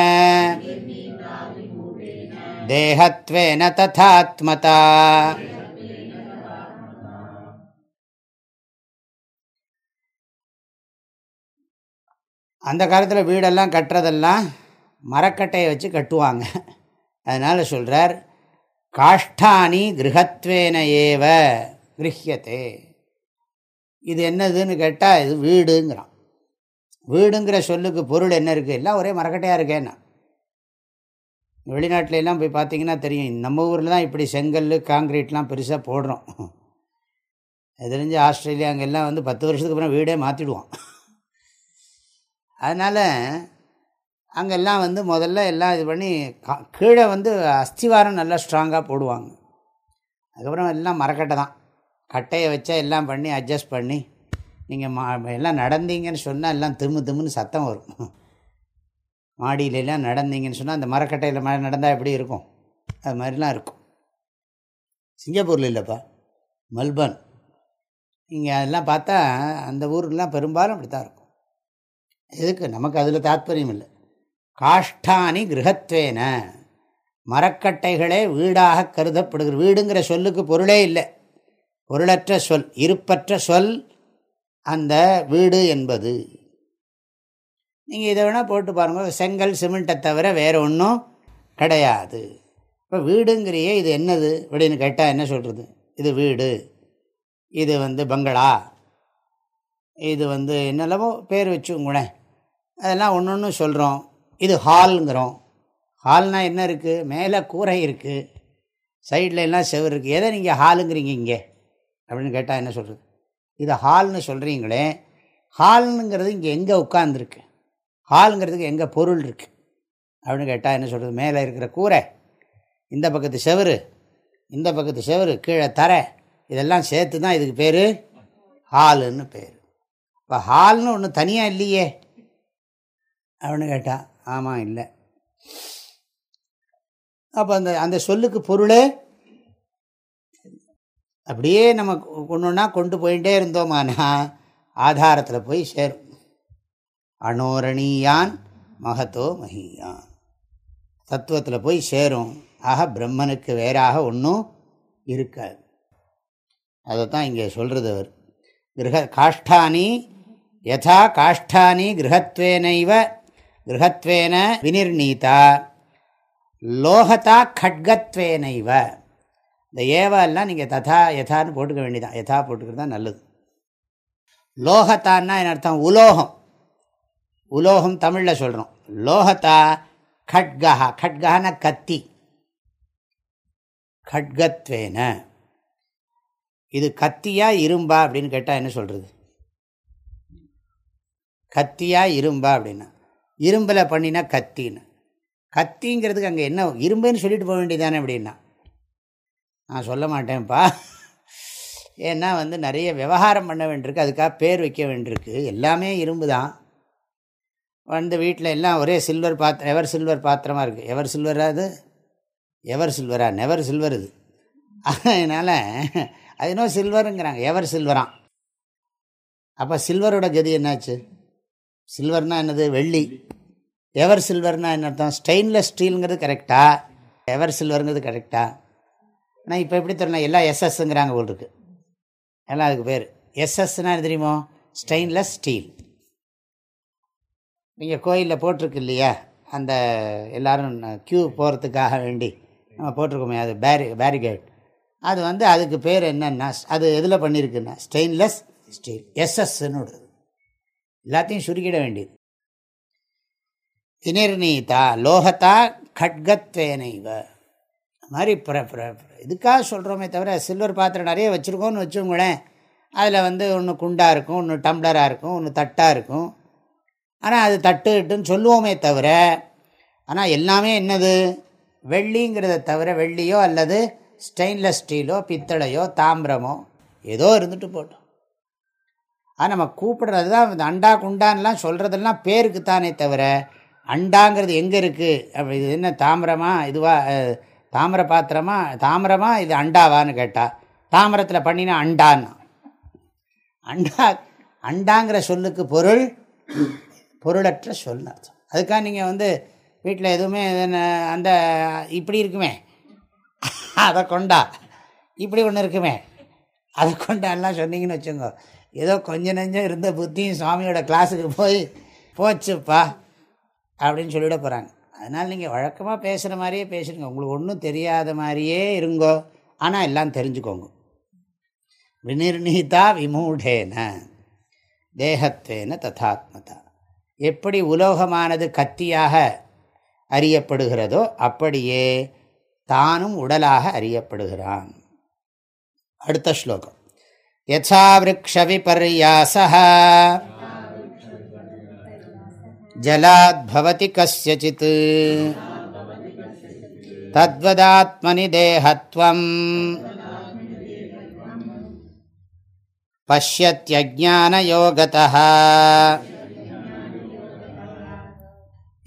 தேகத்வேன ததாத்மதா அந்த காலத்தில் வீடெல்லாம் கட்டுறதெல்லாம் மரக்கட்டையை வச்சு கட்டுவாங்க. அதனால் சொல்கிறார் காஷ்டானி கிரகத்வேன ஏவ கிரகியத்தே இது என்னதுன்னு கேட்டால் இது வீடுங்கிறான். வீடுங்கிற சொல்லுக்கு பொருள் என்ன இருக்குது எல்லாம் ஒரே மரக்கட்டையாக இருக்கேன்னா. வெளிநாட்டில எல்லாம் போய் பார்த்தீங்கன்னா தெரியும். நம்ம ஊரில் தான் இப்படி செங்கல் காங்கிரீட்லாம் பெருசாக போடுறோம். அது தெரிஞ்சு ஆஸ்திரேலியா அங்கெல்லாம் வந்து பத்து வருஷத்துக்கு அப்புறம் வீடே மாற்றிடுவோம் அதனால் அங்கெல்லாம் வந்து முதல்ல எல்லாம் இது பண்ணி கீழே வந்து அஸ்திவாரம் நல்லா ஸ்ட்ராங்காக போடுவாங்க. அதுக்கப்புறம் எல்லாம் மரக்கட்டை தான். கட்டையை வச்சா எல்லாம் பண்ணி அட்ஜஸ்ட் பண்ணி நீங்கள் மா எல்லாம் நடந்தீங்கன்னு சொன்னால் எல்லாம் திம்மு திம்முன்னு சத்தம் வரும். மாடியிலலாம் நடந்தீங்கன்னு சொன்னால் அந்த மரக்கட்டையில் மழை நடந்தால் எப்படி இருக்கும்? அது மாதிரிலாம் இருக்கும். சிங்கப்பூரில் இல்லைப்பா. மெல்பர்ன். இங்கே அதெல்லாம் பார்த்தா அந்த ஊர்லாம் பெரும்பாலும் அப்படி தான் இருக்கும். எதுக்கு? நமக்கு அதில் தாத்பரியம் இல்லை. காஷ்டானி கிரகத்வேன மரக்கட்டைகளே வீடாக கருதப்படுகிற வீடுங்கிற சொல்லுக்கு பொருளே இல்லை. பொருளற்ற சொல் இருப்பற்ற சொல் அந்த வீடு என்பது. நீங்கள் இதை வேணால் போட்டு பாருங்கள் செங்கல் சிமெண்ட்டை தவிர வேறு ஒன்றும் கிடையாது. இப்போ வீடுங்கிறியே இது என்னது? அப்படின்னு கேட்டால் என்ன சொல்கிறது இது வீடு. இது வந்து பங்களா. இது வந்து என்னெல்லாமோ பேர் வச்சுங்களே அதெல்லாம் ஒன்று ஒன்று சொல்கிறோம் இது ஹால்ங்கிறோம். ஹால்னால் என்ன இருக்குது மேலே கூரை இருக்குது சைடில் எல்லாம் செவர் இருக்குது எதை நீங்கள் ஹாலுங்கிறீங்க இங்கே? அப்படின்னு கேட்டால் என்ன சொல்கிறது இது ஹால்னு சொல்கிறீங்களே ஹால்னுங்கிறது இங்கே எங்கே உட்காந்துருக்கு ஹாலுங்கிறதுக்கு எங்கே பொருள் இருக்குது அப்படின்னு கேட்டால் என்ன சொல்கிறது மேலே இருக்கிற கூரை இந்த பக்கத்து செவரு இந்த பக்கத்து செவரு கீழே தரை இதெல்லாம் சேர்த்து தான் இதுக்கு பேர் ஹாலுன்னு பேர். இப்போ ஹால்னு ஒன்று தனியாக இல்லையே? அப்படின்னு கேட்டால் ஆமாம் இல்லை. அப்போ அந்த அந்த சொல்லுக்கு பொருளே அப்படியே நம்ம கொண்டு ஒன்றா கொண்டு போயிட்டே இருந்தோமானா ஆதாரத்தில் போய் சேரும். அனோரணீயான் மகத்தோ மகியான் தத்துவத்தில் போய் சேரும். ஆக பிரம்மனுக்கு வேறாக ஒன்றும் இருக்காது. அதை தான் இங்கே சொல்கிறது அவர். கிரக காஷ்டானி யதா காஷ்டானி கிரகத்வேனைவ கிரகத்வேன வினிர்ணீதா லோகதா கட்கத்வேனைவ. இந்த ஏவெல்லாம் நீங்கள் ததா யதான்னு போட்டுக்க வேண்டியதான் யதா போட்டுக்கிறது தான் நல்லது. லோகத்தான்னா என்ன அர்த்தம்? உலோகம். உலோகம் தமிழில் சொல்கிறோம் லோகத்தா கட்கா கட்கான கத்தி. கட்கத்வேன. இது கத்தியா இரும்பா அப்படின்னு கேட்டால் என்ன சொல்கிறது கத்தியா இரும்பா அப்படின்னா. இரும்பில் பண்ணினா கத்தின்னு. கத்திங்கிறதுக்கு அங்கே என்ன இரும்புன்னு சொல்லிட்டு போக வேண்டியதானே அப்படின்னா. நான் சொல்ல மாட்டேன்ப்பா. ஏன்னா வந்து நிறைய விவகாரம் பண்ண வேண்டியிருக்கு. அதுக்காக பேர் வைக்க வேண்டியிருக்கு. எல்லாமே இரும்பு தான் வந்து வீட்டில் எல்லாம் ஒரே சில்வர் பாத்திரம் எவர் சில்வர் பாத்திரமாக இருக்குது எவர் சில்வரா அது? எவர் சில்வரா நெவர் சில்வர் இது. அதனால் அது இன்னும் சில்வருங்கிறாங்க எவர் சில்வரான் அப்போ சில்வரோட கதி என்னாச்சு? சில்வர்னால் என்னது? வெள்ளி. எவர் சில்வர்னால் என்ன அர்த்தம்? ஸ்டெயின்லெஸ் ஸ்டீலுங்கிறது கரெக்டா எவர் சில்வருங்கிறது கரெக்டா ஆனால் இப்போ எப்படி தெரியல எல்லாம் எஸ்எஸ்ங்கிறாங்க போல் எல்லாம் அதுக்கு பேர். எஸ்எஸ்னால் தெரியுமோ? ஸ்டெயின்லெஸ் ஸ்டீல் நீங்கள் கோயிலில் போட்டிருக்கு இல்லையா? அந்த எல்லோரும் க்யூ போகிறதுக்காக வேண்டி. நம்ம போட்டிருக்கோமே அது பேரி பேரிகேட் அது வந்து அதுக்கு பேர் என்னென்னா அது எதில் பண்ணியிருக்குன்னா ஸ்டெயின்லெஸ் ஸ்டீல் எஸ்எஸ்ன்னு விடுறது. எல்லாத்தையும் சுருக்கிட வேண்டியது. வினிர்ணீதா லோகத்தா கட்கத்வேனைவ மாதிரி இதுக்காக சொல்கிறோமே தவிர சில்வர் பாத்திரம் நிறைய வச்சுருக்கோன்னு வச்சுங்களேன் அதில் வந்து ஒன்று குண்டாக இருக்கும் ஒன்று டம்ளராக இருக்கும் ஒன்று தட்டாக இருக்கும். ஆனால் அது தட்டுட்டுன்னு சொல்லுவோமே தவிர ஆனால் எல்லாமே என்னது? வெள்ளிங்கிறத தவிர வெள்ளியோ அல்லது ஸ்டெயின்லெஸ் ஸ்டீலோ பித்தளையோ தாமிரமோ ஏதோ இருந்துட்டு போட்டோம். ஆனால் நம்ம கூப்பிடுறது தான் இந்த அண்டா குண்டான்லாம் சொல்கிறதெல்லாம் பேருக்கு தானே தவிர அண்டாங்கிறது எங்கே இருக்குது அப்படி இது என்ன தாமிரமா இதுவா? தாமிர பாத்திரமா? தாமிரமா இது அண்டாவான்னு கேட்டால் தாமிரத்தில் பண்ணினா அண்டான்னா? அண்டா அண்டாங்கிற சொல்லுக்கு பொருள் பொருளற்ற சொல்னு அர்த்தம். அதுக்காக நீங்கள் வந்து வீட்டில் எதுவுமே அந்த இப்படி இருக்குமே அதை கொண்டா இப்படி ஒன்று இருக்குமே அதை கொண்டாலாம் சொன்னீங்கன்னு வச்சுங்க ஏதோ கொஞ்சம் நெஞ்சம் இருந்த புத்தியும் சுவாமியோட கிளாஸுக்கு போய் போச்சுப்பா அப்படின்னு சொல்லிவிட போகிறாங்க அதனால் நீங்கள் வழக்கமாக பேசுகிற மாதிரியே பேசுகிறீங்க உங்களுக்கு ஒன்றும் தெரியாத மாதிரியே இருங்கோ. ஆனால் எல்லாம் தெரிஞ்சுக்கோங்க. விநிர்ணீதா விமூடேன தேகத்வேன ததாத்மதா. எப்படி உலோகமானது கத்தியாக அறியப்படுகிறதோ அப்படியே தானும் உடலாக அறியப்படுகிறான். அடுத்த ஸ்லோகம். யசா விரக்ஷவிபர்யாச ஜலாத்பவதி கசித் தத்வதாத்மனி தேகத்வம் பசியத்யஜானயோகதா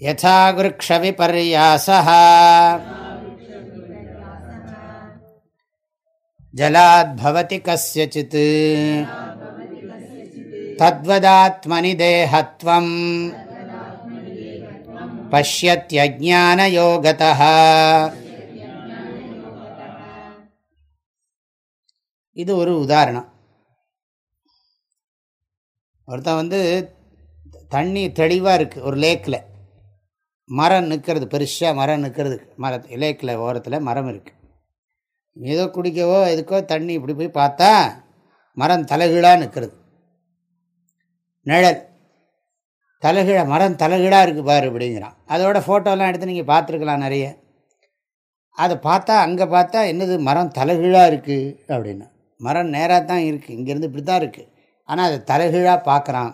யதா குருக்ஷவிபர்யாசா ஜலாத்பவதி கசித் தத்வதாத்மனி தேகத்வம் பஷ்யத்யஜானயோகதா இது ஒரு உதாரணம். ஒருத்தன் வந்து தண்ணி தெளிவாக இருக்குது ஒரு லேக்கில் மரம் நிற்கிறது பெருசாக மரம் நிற்கிறது. மர லேக்கில் ஓரத்தில் மரம் இருக்குது ஏதோ குடிக்கவோ எதுக்கோ தண்ணி இப்படி போய் பார்த்தா மரம் தலைகீழாக நிற்கிறது. நிழல். தலைகீழ மரம் தலைகீழாக இருக்குது பாரு அப்படிங்கிறான். அதோட ஃபோட்டோலாம் எடுத்து நீங்கள் பார்த்துருக்கலாம் நிறைய. அதை பார்த்தா அங்கே பார்த்தா என்னது மரம் தலைகீழாக இருக்குது அப்படின்னா. மரம் நேராக தான் இருக்குது இங்கேருந்து இப்படி தான் இருக்குது ஆனால் அதை தலைகீழாக பார்க்குறான்.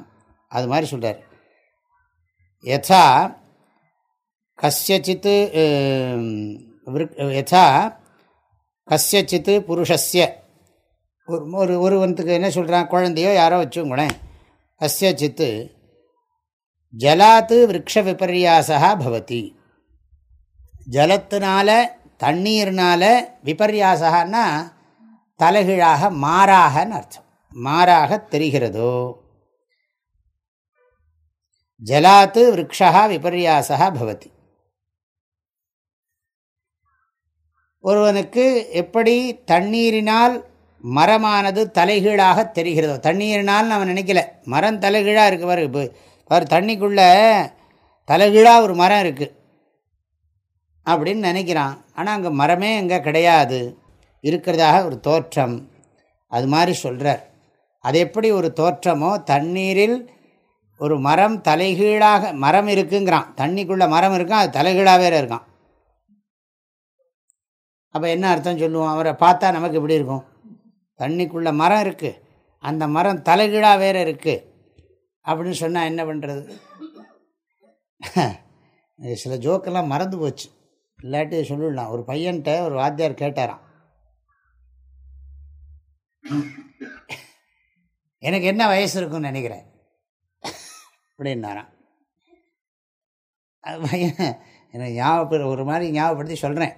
அது மாதிரி சொல்கிறார் யதா கசித் யதா கசித் புருஷஸ்ய ஒரு ஒருவனுக்கு என்ன சொல்கிறான் குழந்தையோ யாரோ வச்சுங்களேன் கசியச்சித்து ஜலாத்து விரக்ஷ விபர்யாசா பவதி. ஜலத்தினால தண்ணீர்னால விபர்யாசகான்னா தலைகீழாக மாறாகன்னு அர்த்தம். மாறாக தெரிகிறதோ. ஜலாத்து விரக்ஷா விபர்யாசா பவதி. ஒருவனுக்கு எப்படி தண்ணீரினால் மரமானது தலைகீழாக தெரிகிறதோ தண்ணீரினால் நம்ம நினைக்கல. மரம் தலைகீழாக இருக்கு பாரு இப்போ. பாரு தண்ணிக்குள்ளே தலைகீழாக ஒரு மரம் இருக்குது அப்படின்னு நினைக்கிறான். ஆனால் அங்கே மரமே அங்கே கிடையாது. இருக்கிறதாக ஒரு தோற்றம். அது மாதிரி சொல்கிறார் அது எப்படி ஒரு தோற்றமோ தண்ணீரில் ஒரு மரம் தலைகீழாக மரம் இருக்குங்கிறான். தண்ணிக்குள்ளே மரம் இருக்கான் அது தலைகீழாக வேறு இருக்கான். அப்போ என்ன அர்த்தம் சொல்லுவோம்? அவரை பார்த்தா நமக்கு எப்படி இருக்கும். தண்ணிக்குள்ளே மரம் இருக்குது அந்த மரம் தலைகீழாக வேறு இருக்குது அப்படின்னு சொன்னால் என்ன பண்ணுறது சில ஜோக்கெல்லாம் மறந்து போச்சு. இல்லாட்டி சொல்லிடலாம். ஒரு பையன்கிட்ட ஒரு வாத்தியார் கேட்டாராம். எனக்கு என்ன வயசு இருக்குன்னு நினைக்கிறேன்? அப்படின்னாராம். அது பையன் எனக்கு ஞாபகப்படுற ஒரு மாதிரி ஞாபகப்படுத்தி சொல்கிறேன்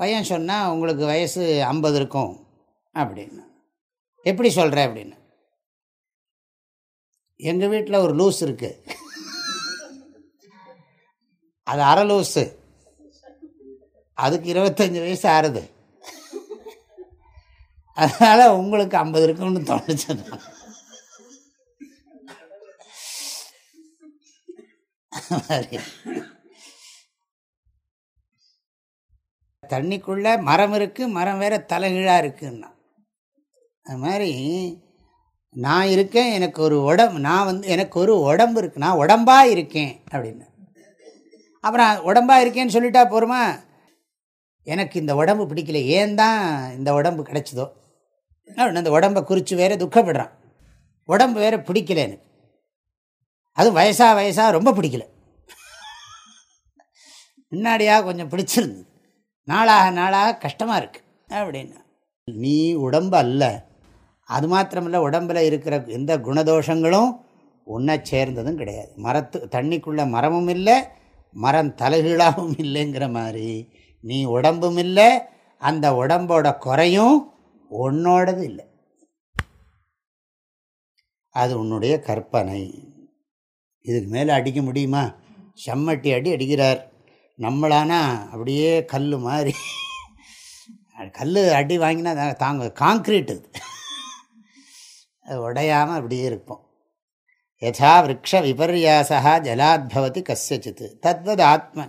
பையன் சொன்னால் உங்களுக்கு வயசு ஐம்பது இருக்கும் அப்படின்னு. எப்படி சொல்கிற அப்படின்னு? எங்கள் வீட்டில் ஒரு லூஸ் இருக்குது அது அரை லூஸு அதுக்கு இருபத்தஞ்சி வயசு ஆறுது. அதனால் உங்களுக்கு ஐம்பது இருக்கும்னு தோணுச்சு தண்ணிக்குள்ளே மரம் இருக்குது மரம் வேற தலைகீழாக இருக்குன்னா. அது மாதிரி நான் இருக்கேன் எனக்கு ஒரு உடம்பு நான் வந்து எனக்கு ஒரு உடம்பு இருக்கு நான் உடம்பாக இருக்கேன் அப்படின்னு. அப்புறம் உடம்பாக இருக்கேன்னு சொல்லிட்டா போருமா? எனக்கு இந்த உடம்பு பிடிக்கல ஏன் தான் இந்த உடம்பு கிடைச்சதோ? அப்படின்னு அந்த உடம்பை குறித்து வேற துக்கப்படுறான். உடம்பு வேற பிடிக்கல எனக்கு. அது வயசாக வயசாக ரொம்ப பிடிக்கல. முன்னாடியாக கொஞ்சம் பிடிச்சிருந்தது. நாளாக நாளாக கஷ்டமாக இருக்குது அப்படின்னா. நீ உடம்பு அல்ல. அது மாத்திரமில்ல உடம்பில் இருக்கிற எந்த குணதோஷங்களும் உன்னை சேர்ந்ததும் கிடையாது. மரத்து தண்ணிக்குள்ளே மரமும் இல்லை மரம் தலைகீழாகவும் இல்லைங்கிற மாதிரி. நீ உடம்பும் இல்லை அந்த உடம்போட குறையும் உன்னோடது இல்லை. அது உன்னுடைய கற்பனை. இதுக்கு மேலே அடிக்க முடியுமா? செம்மட்டி அடி அடிக்கிறார். நம்மளானா அப்படியே கல் மாதிரி. கல் அடி வாங்கினா தாங்க காங்க்ரீட் இது அது உடையாமல் அப்படியே இருப்போம். யதா விரக்ஷ விபர்யாசா ஜலாத்பவதி கசியச்சித்து தத்வத் ஆத்ம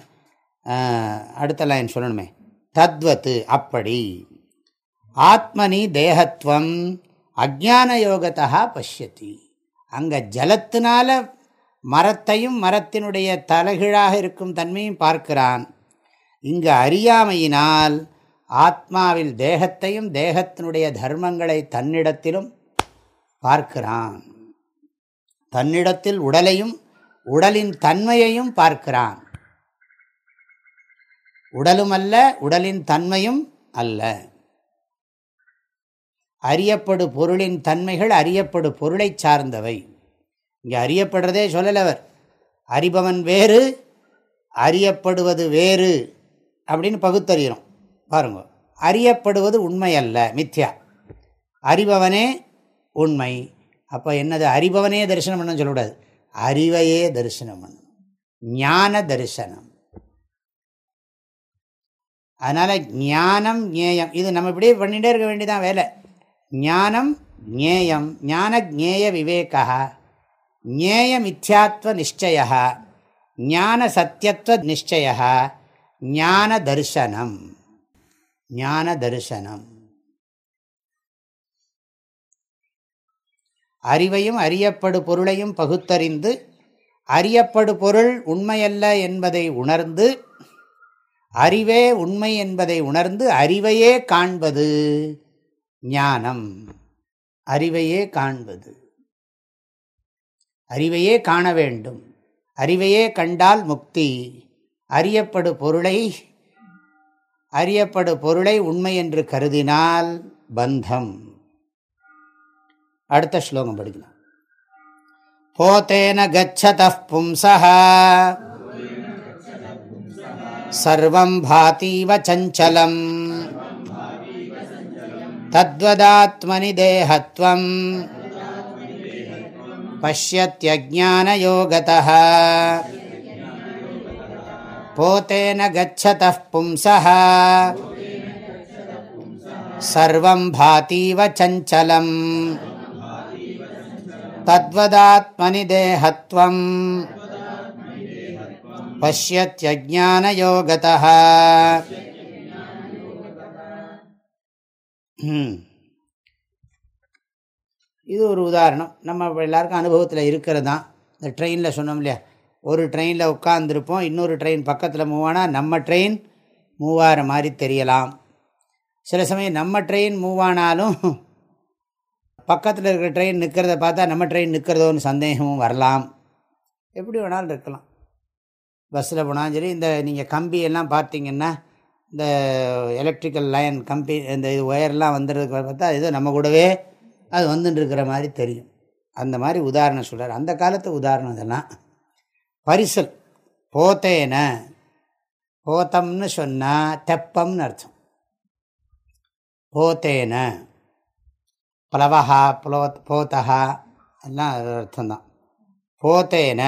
அடுத்த லைன் சொல்லணுமே. தத்வத்து அப்படி. ஆத்மனி தேகத்துவம் அஜான யோகத்தா பசியத்தி அங்கே ஜலத்தினால மரத்தையும் மரத்தினுடைய தலைகீழாக இருக்கும் தன்மையும் பார்க்கிறான். இங்கு அறியாமையினால் ஆத்மாவில் தேகத்தையும் தேகத்தினுடைய தர்மங்களை தன்னிடத்திலும் பார்க்கிறான். தன்னிடத்தில் உடலையும் உடலின் தன்மையையும் பார்க்கிறான். உடலும் அல்ல உடலின் தன்மையும் அல்ல. அறியப்படு பொருளின் தன்மைகள் அறியப்படு பொருளை சார்ந்தவை. இங்கே அறியப்படுறதே சொல்லலவர் அறிபவன் வேறு அறியப்படுவது வேறு அப்படின்னு பகுத்தறிகிறோம். பாருங்க. அறியப்படுவது உண்மை அல்ல மித்யா. அறிபவனே உண்மை. அப்போ என்னது? அறிபவனே தரிசனம் பண்ணு சொல்லக்கூடாது. அறிவையே தரிசனம் பண்ணும் ஞான தரிசனம். அதனால் ஞானம் ஞேயம் இது நம்ம இப்படியே பண்ணிகிட்டே இருக்க வேண்டியதான் வேலை. ஞானம் ஞேயம் ஞான ஜேய விவேகா. ஞேய மித்யாத்வ நிச்சய ஞான சத்தியத்துவ நிச்சய ஞான தரிசனம் ஞான தரிசனம் அறிவையும் அறியப்படு பொருளையும் பகுத்தறிந்து அறியப்படு பொருள் உண்மையல்ல என்பதை உணர்ந்து அறிவே உண்மை என்பதை உணர்ந்து அறிவையே காண்பது ஞானம். அறிவையே காண்பது. அறிவையே காண வேண்டும். அறிவையே கண்டால் முக்தி. அறியப்படு பொருளை அறியப்படு பொருளை உண்மை என்று கருதினால் பந்தம். அடுத்த ஸ்லோகம் படிக்கலாம். போத்தேன கச்சத பும்சா சர்வம் பாத்தீவ சஞ்சலம். தத்வதாத்மனி தேகத்வம் पश्यत्यज्ञानयोगतः। पोतेन गच्छतः पुंसः। सर्वं भातीव चञ्चलम्। तद्वदात्मनि देहत्वम्। पश्यत्यज्ञानयोगतः। இது ஒரு உதாரணம். நம்ம எல்லாருக்கும் அனுபவத்தில் இருக்கிறது? தான் இந்த ட்ரெயினில் சொன்னோம் இல்லையா? ஒரு ட்ரெயினில் உட்காந்துருப்போம் இன்னொரு ட்ரெயின் பக்கத்தில் மூவ் ஆனால் நம்ம ட்ரெயின் மூவ் ஆகிற மாதிரி தெரியலாம். சில சமயம் நம்ம ட்ரெயின் மூவ் ஆனாலும் பக்கத்தில் இருக்கிற ட்ரெயின் நிற்கிறத பார்த்தா நம்ம ட்ரெயின் நிற்கிறதோன்னு சந்தேகமும் வரலாம். எப்படி வேணாலும் இருக்கலாம். பஸ்ஸில் போனாலும் சரி இந்த நீங்கள் கம்பியெல்லாம் பார்த்தீங்கன்னா இந்த எலக்ட்ரிக்கல் லைன் கம்பி இந்த இது ஒயர்லாம் வந்துடுறதுக்கு பார்த்தா ஏதோ நம்ம கூடவே அது வந்துட்டுருக்கிற மாதிரி தெரியும். அந்த மாதிரி உதாரணம் சொல்கிறார் அந்த காலத்து உதாரணம் இதெல்லாம் பரிசல் போத்தேன போத்தம்னு சொன்னால் தெப்பம்னு அர்த்தம். போத்தேன பலவஹா புலோ போத்தகா எல்லாம் அர்த்தம்தான். போத்தேன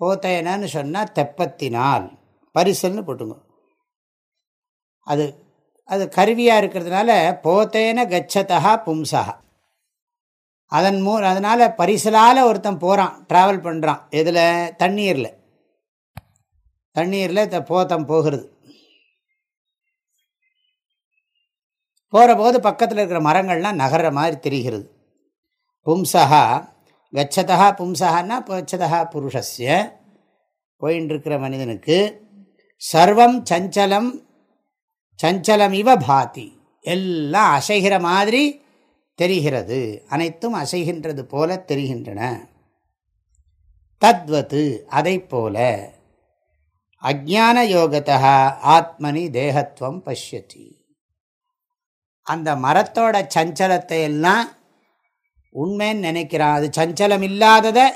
போத்தேனன்னு சொன்னால் தெப்பத்தினால் பரிசல்னு போட்டுங்க. அது அது கருவியாக இருக்கிறதுனால போத்தேன கச்சதா பும்சா அதன் மூ அதனால் பரிசலால் ஒருத்தன் போகிறான் ட்ராவல் பண்ணுறான் எதில்? தண்ணீரில். தண்ணீரில் போத்தம் போகிறது. போகிற போது பக்கத்தில் இருக்கிற மரங்கள்லாம் நகர்ற மாதிரி தெரிகிறது. பும்சகா கச்சதா பும்சகான்னா கச்சதா புருஷஸ்ய. போயின்ட்டுருக்கிற மனிதனுக்கு சர்வம் சஞ்சலம் சஞ்சலம் இவ பாதி. எல்லாம் அசைகிற மாதிரி தெரிகிறது. அனைத்தும் அசைகின்றது போல தெரிகின்றன. தத்வத்து அதை போல. அஜான யோகத்தா ஆத்மனி தேகத்துவம் பசியத்தி அந்த மரத்தோட சஞ்சலத்தை எல்லாம் உண்மைன்னு நினைக்கிறான். அது சஞ்சலம் இல்லாததை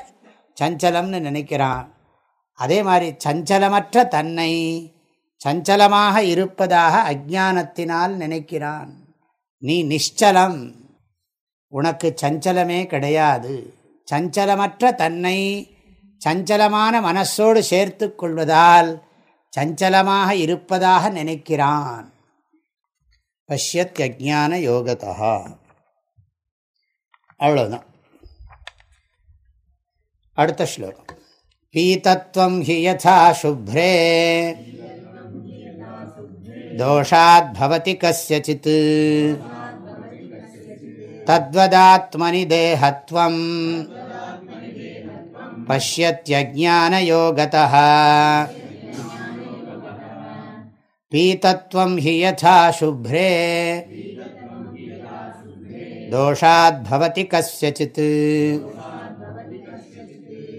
சஞ்சலம்னு நினைக்கிறான். அதே மாதிரி சஞ்சலமற்ற தன்னை சஞ்சலமாக இருப்பதாக அஜானத்தினால் நினைக்கிறான். நீ நிச்சலம். உனக்கு சஞ்சலமே கிடையாது. சஞ்சலமற்ற தன்னை சஞ்சலமான மனசோடு சேர்த்து கொள்வதால் சஞ்சலமாக இருப்பதாக நினைக்கிறான். பஷ்யத் அஜான யோகதா. அவ்வளோதான் அடுத்த ஸ்லோகம். பீதத்வம் ஹி யதா சுப்ரே. தோஷாத் பவதி கசியச்சித்து तद्वदात्मनि देहत्वम्। पश्यत्यज्ञानयोगतः। पीतत्वं हि यथा शुभ्रे। दोषाद्भवति कस्यचित्।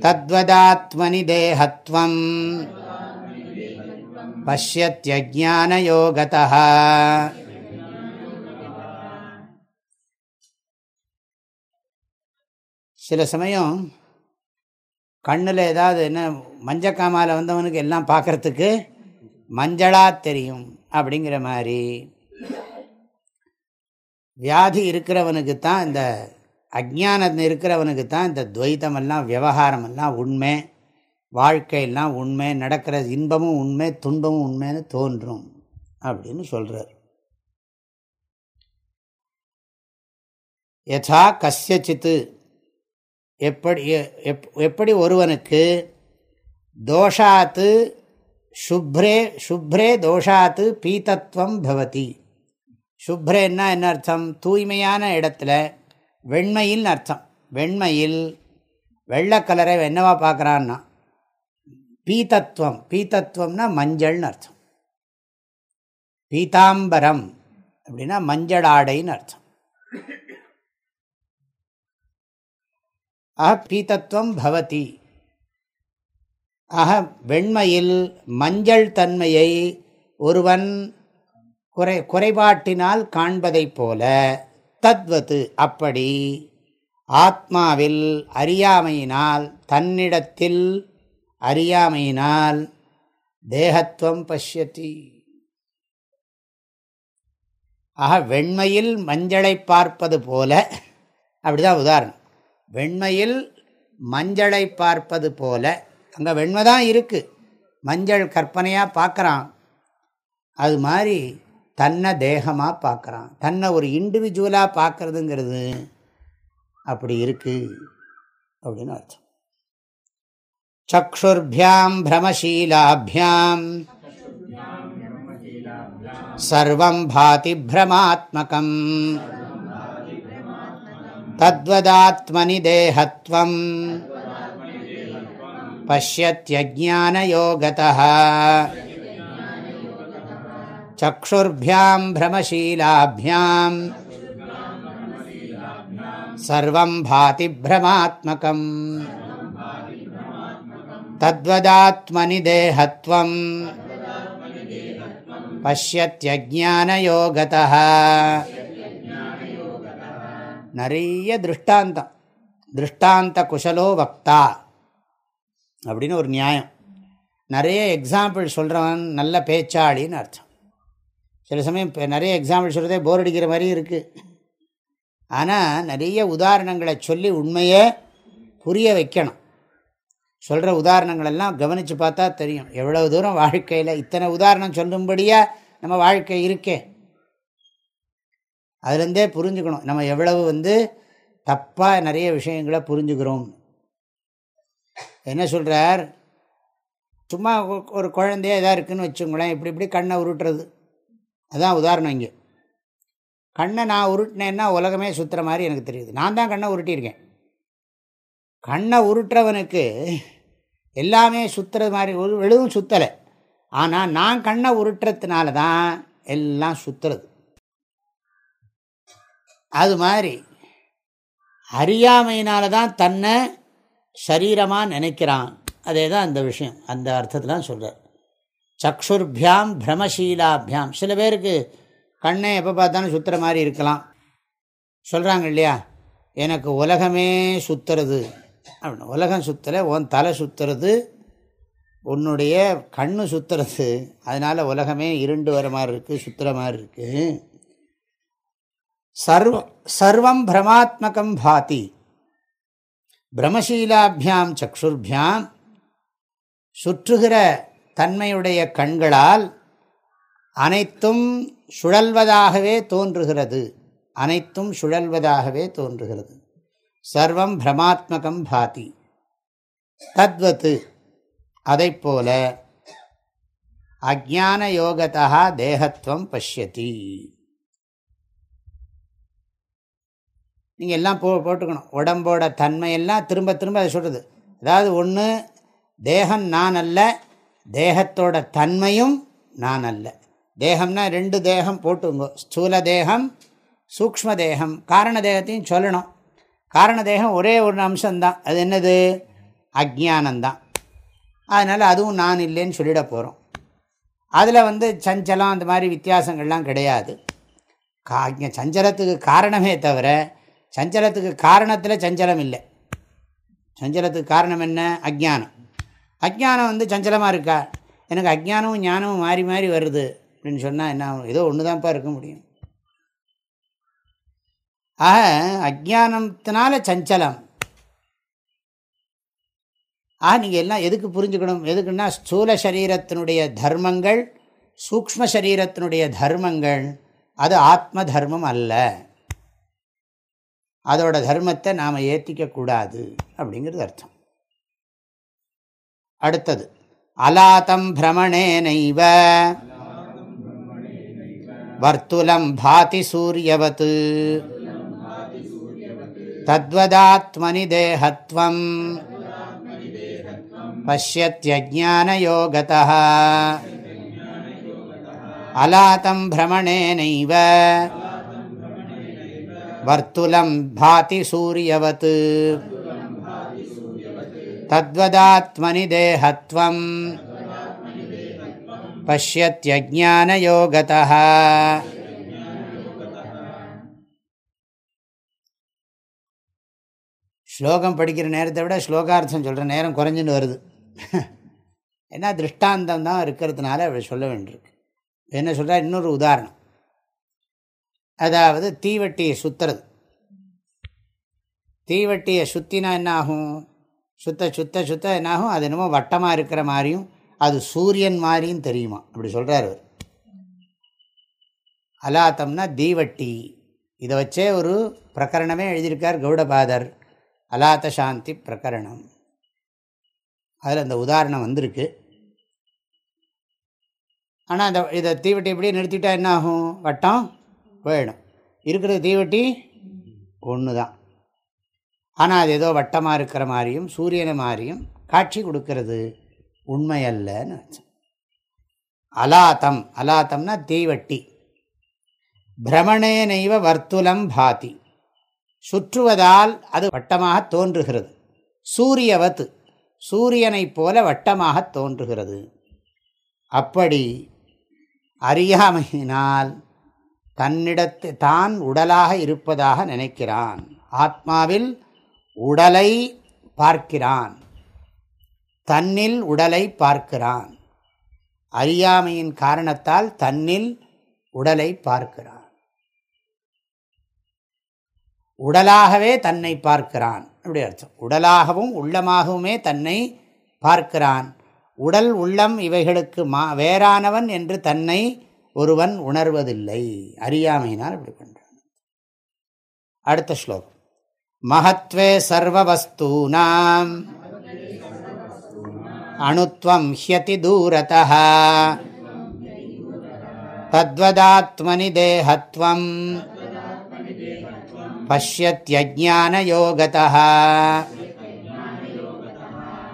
तद्वदात्मनि देहत्वं पश्यत्यज्ञानयोगतः। சில சமயம் கண்ணில் ஏதாவது என்ன மஞ்சக்காமால் வந்தவனுக்கு எல்லாம் பார்க்குறதுக்கு மஞ்சளாக தெரியும் அப்படிங்கிற மாதிரி. வியாதி இருக்கிறவனுக்கு தான் இந்த அஜானம் இருக்கிறவனுக்கு தான் இந்த துவைத்தமெல்லாம் விவகாரமெல்லாம் உண்மை. வாழ்க்கையெல்லாம் உண்மை. நடக்கிற இன்பமும் உண்மை துன்பமும் உண்மைன்னு தோன்றும் அப்படின்னு சொல்கிறார் யதா கசியச்சித்து எப்படி எப்படி ஒருவனுக்கு தோஷாத்து சுப்ரே சுப்ரே தோஷாத்து பீத்தத்துவம் பவதி. சுப்ரேன்னா என்ன அர்த்தம்? தூய்மையான இடத்துல வெண்மையில் அர்த்தம். வெண்மையில் வெள்ளை கலரை என்னவா பார்க்குறான்னா? பீத்தத்துவம் பீத்தத்துவம்னா மஞ்சள்னு அர்த்தம். பீதாம்பரம். அப்படின்னா மஞ்சள் ஆடைன்னு அர்த்தம். ஆக பீத்தத்துவம் பவதி. அக வெண்மையில் மஞ்சள் தன்மையை ஒருவன் குறை குறைபாட்டினால் காண்பதைப் போல தத்வது அப்படி ஆத்மாவில் அறியாமையினால் தன்னிடத்தில் அறியாமையினால் தேகத்துவம் பசியத்தி ஆக வெண்மையில் மஞ்சளை பார்ப்பது போல அப்படிதான் உதாரணம். வெண்மையில் மஞ்சளை பார்ப்பது போல அங்கே வெண்மை தான் இருக்குது மஞ்சள் கற்பனையாக பார்க்குறான். அது மாதிரி தன்னை தேகமாக பார்க்குறான். தன்னை ஒரு இண்டிவிஜுவலாக பார்க்குறதுங்கிறது அப்படி இருக்குது அப்படின்னு அர்த்தம். சக்ஷுர்பியாம் பிரமசீலாபியாம் சர்வம் பாதி பிரமாத்மகம். तद्वदात्मनि देहत्वम् पश्यत्यज्ञानयोगतः चक्षुर्भ्यां भ्रमशीलाभ्याम् सर्वं भाति भ्रमात्मकम् தத்வதாத்மனி தேகத்வம் பசியத்யஜானயோகதா நிறைய திருஷ்டாந்தம். திருஷ்டாந்த குஷலோ வக்தா. அப்படின்னு ஒரு நியாயம். நிறைய எக்ஸாம்பிள் சொல்கிறவன் நல்ல பேச்சாளின்னு அர்த்தம். சில சமயம் இப்போ நிறைய எக்ஸாம்பிள் சொல்கிறதே போர் அடிக்கிற மாதிரி இருக்குது ஆனால் நிறைய உதாரணங்களை சொல்லி உண்மையை புரிய வைக்கணும். சொல்கிற உதாரணங்களெல்லாம் கவனித்து பார்த்தா தெரியும். எவ்வளோ தூரம் வாழ்க்கையில் இத்தனை உதாரணம் சொல்லும்படியாக நம்ம வாழ்க்கை இருக்கே. அதுலேருந்தே புரிஞ்சுக்கணும். நம்ம எவ்வளவு வந்து தப்பாக நிறைய விஷயங்களை புரிஞ்சுக்கிறோம். என்ன சொல்கிறார் சும்மா ஒரு குழந்தைய எதாக இருக்குதுன்னு வச்சுங்களேன் இப்படி இப்படி கண்ணை உருட்டுறது. அதுதான் உதாரணம் இங்கே. கண்ணை நான் உருட்டினேன்னா உலகமே சுற்றுற மாதிரி எனக்கு தெரியுது. நான் தான் கண்ணை உருட்டியிருக்கேன். கண்ணை உருட்டுறவனுக்கு எல்லாமே சுற்றுறது மாதிரி ஒரு எழுதும் சுற்றலை ஆனால் நான் கண்ணை உருட்டுறதுனால தான் எல்லாம் சுற்றுறது அது மாதிரி அறியாமையினால தான் தன்னை சரீரமாக நினைக்கிறான். அதே தான் அந்த விஷயம். அந்த அர்த்தத்தில் சொல்கிறார் சக்ஷுர்பியாம் பிரமசீலாபியாம். சில பேருக்கு கண்ணை எப்போ பார்த்தாலும் சுற்றுற மாதிரி இருக்கலாம். சொல்கிறாங்க இல்லையா? எனக்கு உலகமே சுற்றுறது அப்படின்னு. உலகம் சுற்றலை உன் தலை சுற்றுறது உன்னுடைய கண்ணு சுற்றுறது அதனால் உலகமே இருண்டு வர மாதிரி இருக்குது சுற்றுற மாதிரி இருக்குது சர்வ சர்வம் பிரமாத்மகம் பாதி. பிரமசீலாபியாம் சக்ஷுர்பியாம். சுற்றுகிற தன்மையுடைய கண்களால் அனைத்தும் சுழல்வதாகவே தோன்றுகிறது. அனைத்தும் சுழல்வதாகவே தோன்றுகிறது. சர்வம் பிரமாத்மகம் பாதி. தத்வத்து அதை போல அஜான யோகத்தா தேகத்துவம் பசியதி நீங்கள் எல்லாம் போ போட்டுக்கணும். உடம்போட தன்மையெல்லாம் திரும்ப திரும்ப அதை சொல்கிறது அதாவது ஒன்று தேகம் நான் அல்ல தேகத்தோட தன்மையும் நான் அல்ல. தேகம்னா ரெண்டு தேகம் போட்டுங்க ஸ்தூல தேகம் சூக்ம தேகம். காரண தேகத்தையும் சொல்லணும். காரண தேகம் ஒரே ஒரு அம்சம்தான். அது என்னது? அஜானந்தான் அதனால் அதுவும் நான் இல்லைன்னு சொல்லிட போகிறோம் அதில் வந்து சஞ்சலம் அந்த மாதிரி வித்தியாசங்கள்லாம் கிடையாது. கா சஞ்சலத்துக்கு காரணமே தவிர சஞ்சலத்துக்கு காரணத்தில் சஞ்சலம் இல்லை. சஞ்சலத்துக்கு காரணம் என்ன? அஜ்ஞானம். அஜானம் வந்து சஞ்சலமாக இருக்கா? எனக்கு அஜ்ஞானமும் ஞானமும் மாறி மாறி வருது அப்படின்னு சொன்னால் என்ன ஏதோ ஒன்று தான்ப்பா இருக்க முடியும். ஆக அஜானத்தினால சஞ்சலம். ஆக நீங்கள் எல்லாம் எதுக்கு புரிஞ்சுக்கணும்? எதுக்குன்னா ஸ்தூல சரீரத்தினுடைய தர்மங்கள் சூக்ம சரீரத்தினுடைய தர்மங்கள் அது ஆத்ம தர்மம் அல்ல. அதோட தர்மத்தை நாம் ஏற்றிக்கக்கூடாது அப்படிங்கிறது அர்த்தம். அடுத்தது அலாத்தம் பிரமணே நைவ வர்த்துலம் பாதி சூரியவத் தத்வதாத்மனி தேகத்வம் பசியத்யஜானயோகதः அலாத்தம் பிரமணேனைவ வர்த்துலம் பாதி சூரியவத் தத்வதாத்மனி தேகத்வம் பசியத்யஜானயோகதः ஸ்லோகம் படிக்கிற நேரத்தை விட ஸ்லோகார்த்தம் சொல்கிற நேரம் குறைஞ்சின்னு வருது. ஏன்னா திருஷ்டாந்தம் தான் இருக்கிறதுனால அப்படி சொல்ல வேண்டியிருக்கு. என்ன சொல்கிறா இன்னொரு உதாரணம். அதாவது தீவட்டியை சுற்றுறது தீவட்டியை சுற்றினா என்ன ஆகும் சுத்த சுத்த சுத்த என்னாகும்? அது என்னமோ வட்டமாக இருக்கிற மாதிரியும் அது சூரியன் மாதிரியும் தெரியுமா? அப்படி சொல்கிறார் அவர். அலாத்தம்னா தீவட்டி. இதை வச்சே ஒரு பிரகரணமே எழுதியிருக்கார் கௌடபாதர். அலாத்த சாந்தி பிரகரணம். அதில் அந்த உதாரணம் வந்திருக்கு. ஆனால் அந்த இதை தீவட்டி எப்படியே நிறுத்திட்டா என்ன ஆகும் வட்டம்? போயிடும். இருக்கிறது தீவட்டி ஒன்று தான் ஆனால் அது ஏதோ வட்டமாக இருக்கிற மாதிரியும் சூரியனை மாதிரியும் காட்சி கொடுக்கறது உண்மையல்லன்னு அர்த்தம் அலாத்தம். அலாத்தம்னா தீவட்டி. பிரமணேனைவ வர்த்துலம் பாதி. சுற்றுவதால் அது வட்டமாக தோன்றுகிறது. சூரியவத்து. சூரியனைப் போல வட்டமாக தோன்றுகிறது. அப்படி அறியாமையினால் தன்னிடத்து தான் உடலாக இருப்பதாக நினைக்கிறான். ஆத்மாவில் உடலை பார்க்கிறான். தன்னில் உடலை பார்க்கிறான். அறியாமையின் காரணத்தால் தன்னில் உடலை பார்க்கிறான். உடலாகவே தன்னை பார்க்கிறான். அப்படி அர்த்தம். உடலாகவும் உள்ளமாகவுமே தன்னை பார்க்கிறான். உடல் உள்ளம் இவைகளுக்கு மா வேறானவன் என்று தன்னை ஒருவன் உணர்வதில்லை அறியாமையினால் இப்படி பண்ணுறான் அடுத்த ஸ்லோகம். மகத்வே சர்வஸ்தூனாம் அணுத்வம் ஹியதி தூரத தத்வதாத்மனி தேகத்வம் பசியத்யஜானயோகத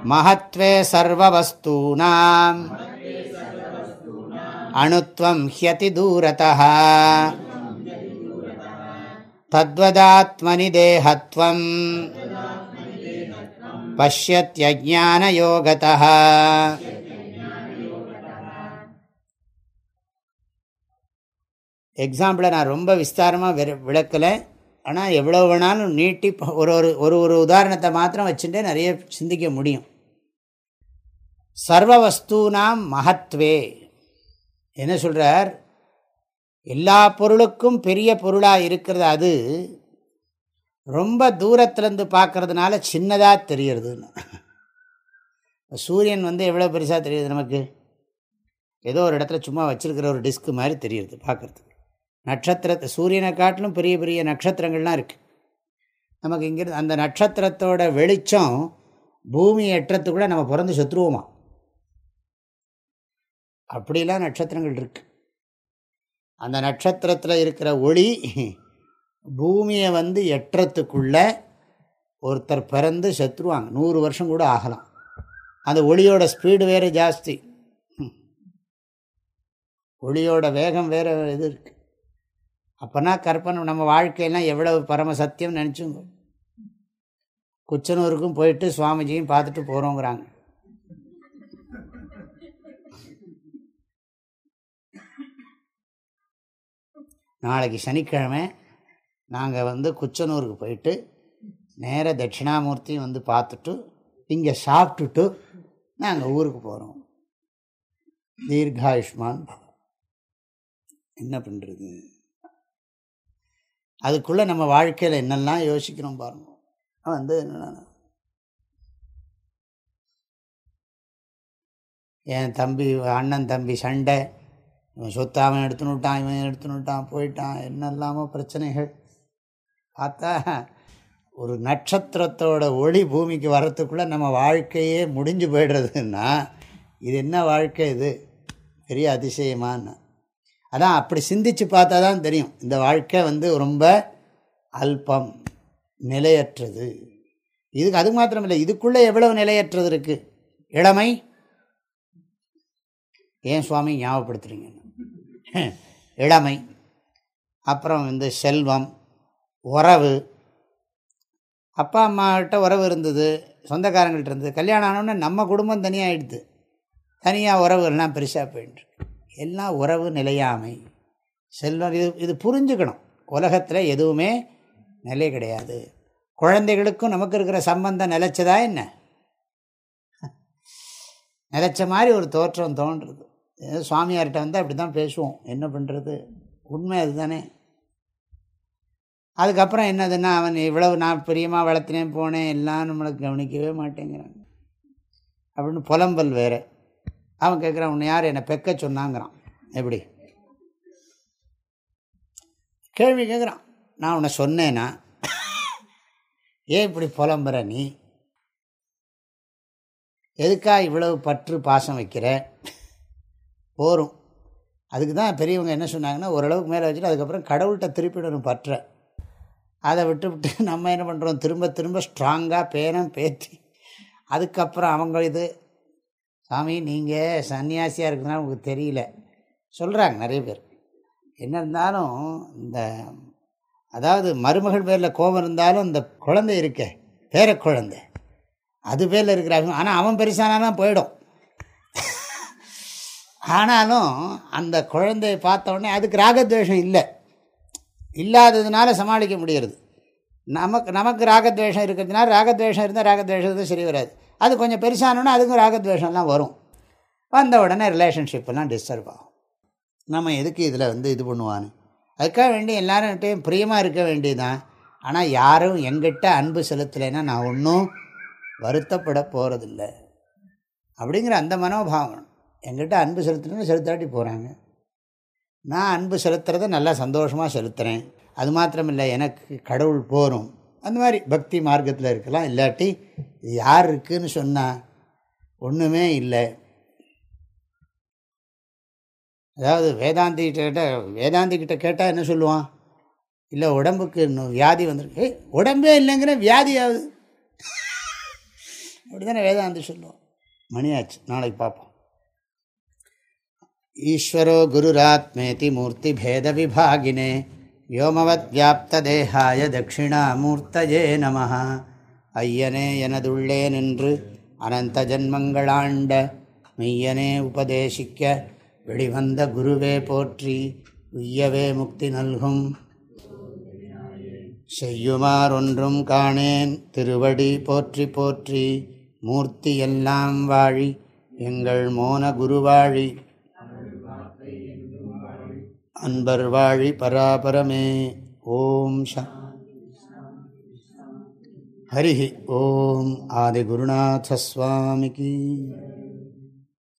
மகத்வே சர்வஸ்தூனாம் அணுத்வம் ஹியதி தூரதா தத்வதாத்மனி தேகத்வம் பஷ்யத்யஜானயோகதா எக்ஸாம்பிளை நான் ரொம்ப விஸ்தாரமாக வெ விளக்கலை. ஆனால் எவ்வளோ வேணாலும் நீட்டி ஒரு ஒரு ஒரு ஒரு உதாரணத்தை மாத்திரம் வச்சுட்டே நிறைய சிந்திக்க முடியும். சர்வ வஸ்தூனாம் மகத்வே. என்ன சொல்கிறார் எல்லா பொருளுக்கும் பெரிய பொருளாக இருக்கிறது அது. ரொம்ப தூரத்துலேருந்து பார்க்கறதுனால சின்னதாக தெரியறதுன்னு சூரியன் வந்து எவ்வளோ பெருசாக தெரியுது நமக்கு? ஏதோ ஒரு இடத்துல சும்மா வச்சுருக்கிற ஒரு டிஸ்க்கு மாதிரி தெரியுது பார்க்குறதுக்கு. நட்சத்திரத்தை சூரியனை காட்டிலும் பெரிய பெரிய நட்சத்திரங்கள்லாம் இருக்குது நமக்கு இங்கிருந்து அந்த நட்சத்திரத்தோட வெளிச்சம் பூமி எட்டுறத்துக்குள்ளே நம்ம பிறந்து செத்துருவோமா? அப்படிலாம் நட்சத்திரங்கள் இருக்கு. அந்த நட்சத்திரத்தில் இருக்கிற ஒளி பூமியை வந்து எட்டுறத்துக்குள்ள ஒருத்தர் பிறந்து செத்துருவாங்க. நூறு வருஷம் கூட ஆகலாம். அந்த ஒளியோட ஸ்பீடு வேறு ஜாஸ்தி. ஒளியோட வேகம் வேறு இது இருக்குது அப்போனா கற்பனை நம்ம வாழ்க்கையெல்லாம் எவ்வளவு பரம சத்தியம் நினச்சுங்க. குச்சனூருக்கும் போயிட்டு சுவாமிஜியும் பார்த்துட்டு போகிறோங்கிறாங்க நாளைக்கு சனிக்கிழமை நாங்கள் வந்து குச்சனூருக்கு போயிட்டு நேர தட்சிணாமூர்த்தியும் வந்து பார்த்துட்டு இங்கே சாப்பிட்டுட்டு நாங்கள் ஊருக்கு போகிறோம் தீர்காயுஷ்மான் என்ன பண்ணுறது அதுக்குள்ளே நம்ம வாழ்க்கையில் என்னெல்லாம் யோசிக்கிறோம் பாருங்க. வந்து என்னென்ன என் தம்பி அண்ணன் தம்பி சண்டை சொத்து அவன் எடுத்துன்னு விட்டான் இவன் எடுத்துன்னு விட்டான் போயிட்டான். என்னெல்லாமோ பிரச்சனைகள். பார்த்தா ஒரு நட்சத்திரத்தோட ஒளி பூமிக்கு வர்றதுக்குள்ளே நம்ம வாழ்க்கையே முடிஞ்சு போய்டுறதுன்னா இது என்ன வாழ்க்கை இது? பெரிய அதிசயமான்னு. அதான் அப்படி சிந்தித்து பார்த்தா தான் தெரியும். இந்த வாழ்க்கை வந்து ரொம்ப அல்பம் நிலையற்றது. இதுக்கு அது மாத்திரம் இல்லை இதுக்குள்ளே எவ்வளவு நிலையற்றது இருக்குது இளமை? ஏன் சுவாமி ஞாபகப்படுத்துறீங்க இளமை அப்புறம் வந்து செல்வம் உறவு. அப்பா அம்மாகிட்ட உறவு இருந்தது சொந்தக்காரங்கள்ட்ட இருந்தது. கல்யாணம் ஆனோடனே நம்ம குடும்பம் தனியாகிடுது தனியாக உறவுகள்லாம் பெருசாக போயிட்டுருக்கு எல்லாம் உறவு நிலையாமை. செல்வம் இது இது புரிஞ்சுக்கணும். உலகத்தில் எதுவுமே நிலை கிடையாது. குழந்தைகளுக்கும் நமக்கு இருக்கிற சம்பந்தம் நிலைச்சதா என்ன? நிலைச்ச மாதிரி ஒரு தோற்றம் தோன்றுறது சுவாமியார்கிட்ட வந்தால் அப்படி தான் பேசுவோம். என்ன பண்ணுறது உண்மை அதுதானே. அதுக்கப்புறம் என்னதுன்னா அவன் இவ்வளவு நான் பிரியமாக வளர்த்தினேன் போனேன் எல்லாம் நம்மளுக்கு கவனிக்கவே மாட்டேங்கிறான் அப்படின்னு புலம்பல் வேறு. அவன் கேட்குறான் உன்னை யார் என்னை பெக்க சொன்னாங்கிறான்? எப்படி? கேள்வி கேட்குறான் நான் உன்னை சொன்னேன்னா ஏன் இப்படி புலம்புற நீ? எதுக்கா இவ்வளவு பற்று பாசம் வைக்கிற? போகும் அதுக்கு தான் பெரியவங்க என்ன சொன்னாங்கன்னா ஓரளவுக்கு மேலே வச்சுட்டு அதுக்கப்புறம் கடவுள்கிட்ட திருப்பிடணும் பற்ற. அதை விட்டு விட்டு நம்ம என்ன பண்ணுறோம் திரும்ப திரும்ப ஸ்ட்ராங்காக பேரம் பேத்தி. அதுக்கப்புறம் அவங்க இது சாமி நீங்கள் சன்னியாசியாக இருக்குதுன்னா உங்களுக்கு தெரியல. சொல்கிறாங்க நிறைய பேர். என்ன இருந்தாலும் இந்த அதாவது மருமகள் பேரில் கோபம் இருந்தாலும் இந்த குழந்தை இருக்க பேர குழந்தை அது பேரில் இருக்கிறாங்க ஆனால் அவன் பெருசானாலும் போயிடும். ஆனாலும் அந்த குழந்தையை பார்த்த உடனே அதுக்கு ராகத்வேஷம் இல்லை. இல்லாததுனால சமாளிக்க முடியறது. நமக்கு நமக்கு ராகத்வேஷம் இருக்கிறதுனால ராகத்வேஷம் இருந்தால் ராகத்வேஷம் சரி வராது. அது கொஞ்சம் பெருசானோன்னா அதுக்கும் ராகத்வேஷம்லாம் வரும். வந்த உடனே ரிலேஷன்ஷிப்பெல்லாம் டிஸ்டர்ப் ஆகும். நம்ம எதுக்கு இதில் வந்து இது பண்ணுவான்னு? அதுக்காக வேண்டி எல்லாருக்கிட்டையும் பிரியமாக இருக்க வேண்டியதுதான். ஆனால் யாரும் எங்கிட்ட அன்பு செலுத்தலைன்னா நான் ஒன்றும் வருத்தப்பட போகிறதில்ல அப்படிங்கிற அந்த மனோபாவம். எங்கிட்ட அன்பு செலுத்தணும்னு செலுத்தாட்டி போகிறாங்க நான் அன்பு செலுத்துறத நல்லா சந்தோஷமாக செலுத்துகிறேன் அது மாத்திரமில்லை எனக்கு கடவுள் போகும் அந்த மாதிரி பக்தி மார்க்கத்தில் இருக்கலாம் இல்லாட்டி யார் இருக்குதுன்னு சொன்னால் ஒன்றுமே இல்லை. அதாவது வேதாந்தி கிட்ட வேதாந்தி கிட்ட கேட்டால் என்ன சொல்லுவான்? இல்லை உடம்புக்கு இன்னும் வியாதி வந்துருக்கு ஏய் உடம்பே இல்லைங்கிற வியாதி ஆகுது அப்படி தானே வேதாந்தி சொல்லுவோம் மணியாச்சு நாளைக்கு பார்ப்போம் ஈஸ்வரோ குருராத்மேதி மூர்த்தி பேத விபாகினே வியோமவத் வியாப்ததேகாய தட்சிணாமூர்த்தஜே நம ஐயனே எனதுள்ளே நின்று அனந்த ஜன்மங்களாண்ட மெய்யனே உபதேசிக்க வெளிவந்த குருவே போற்றி உய்யவே முக்தி நல்கும்। செய்யுமாறொன்றும் காணேன் திருவடி போற்றி போற்றி மூர்த்தி எல்லாம் வாழி எங்கள் மோன குருவாழி அன்பர் வாழி பராபரமே. ஓம் ஹரி ஓம் ஆதிகுருநாசஸ்வாமிக்கு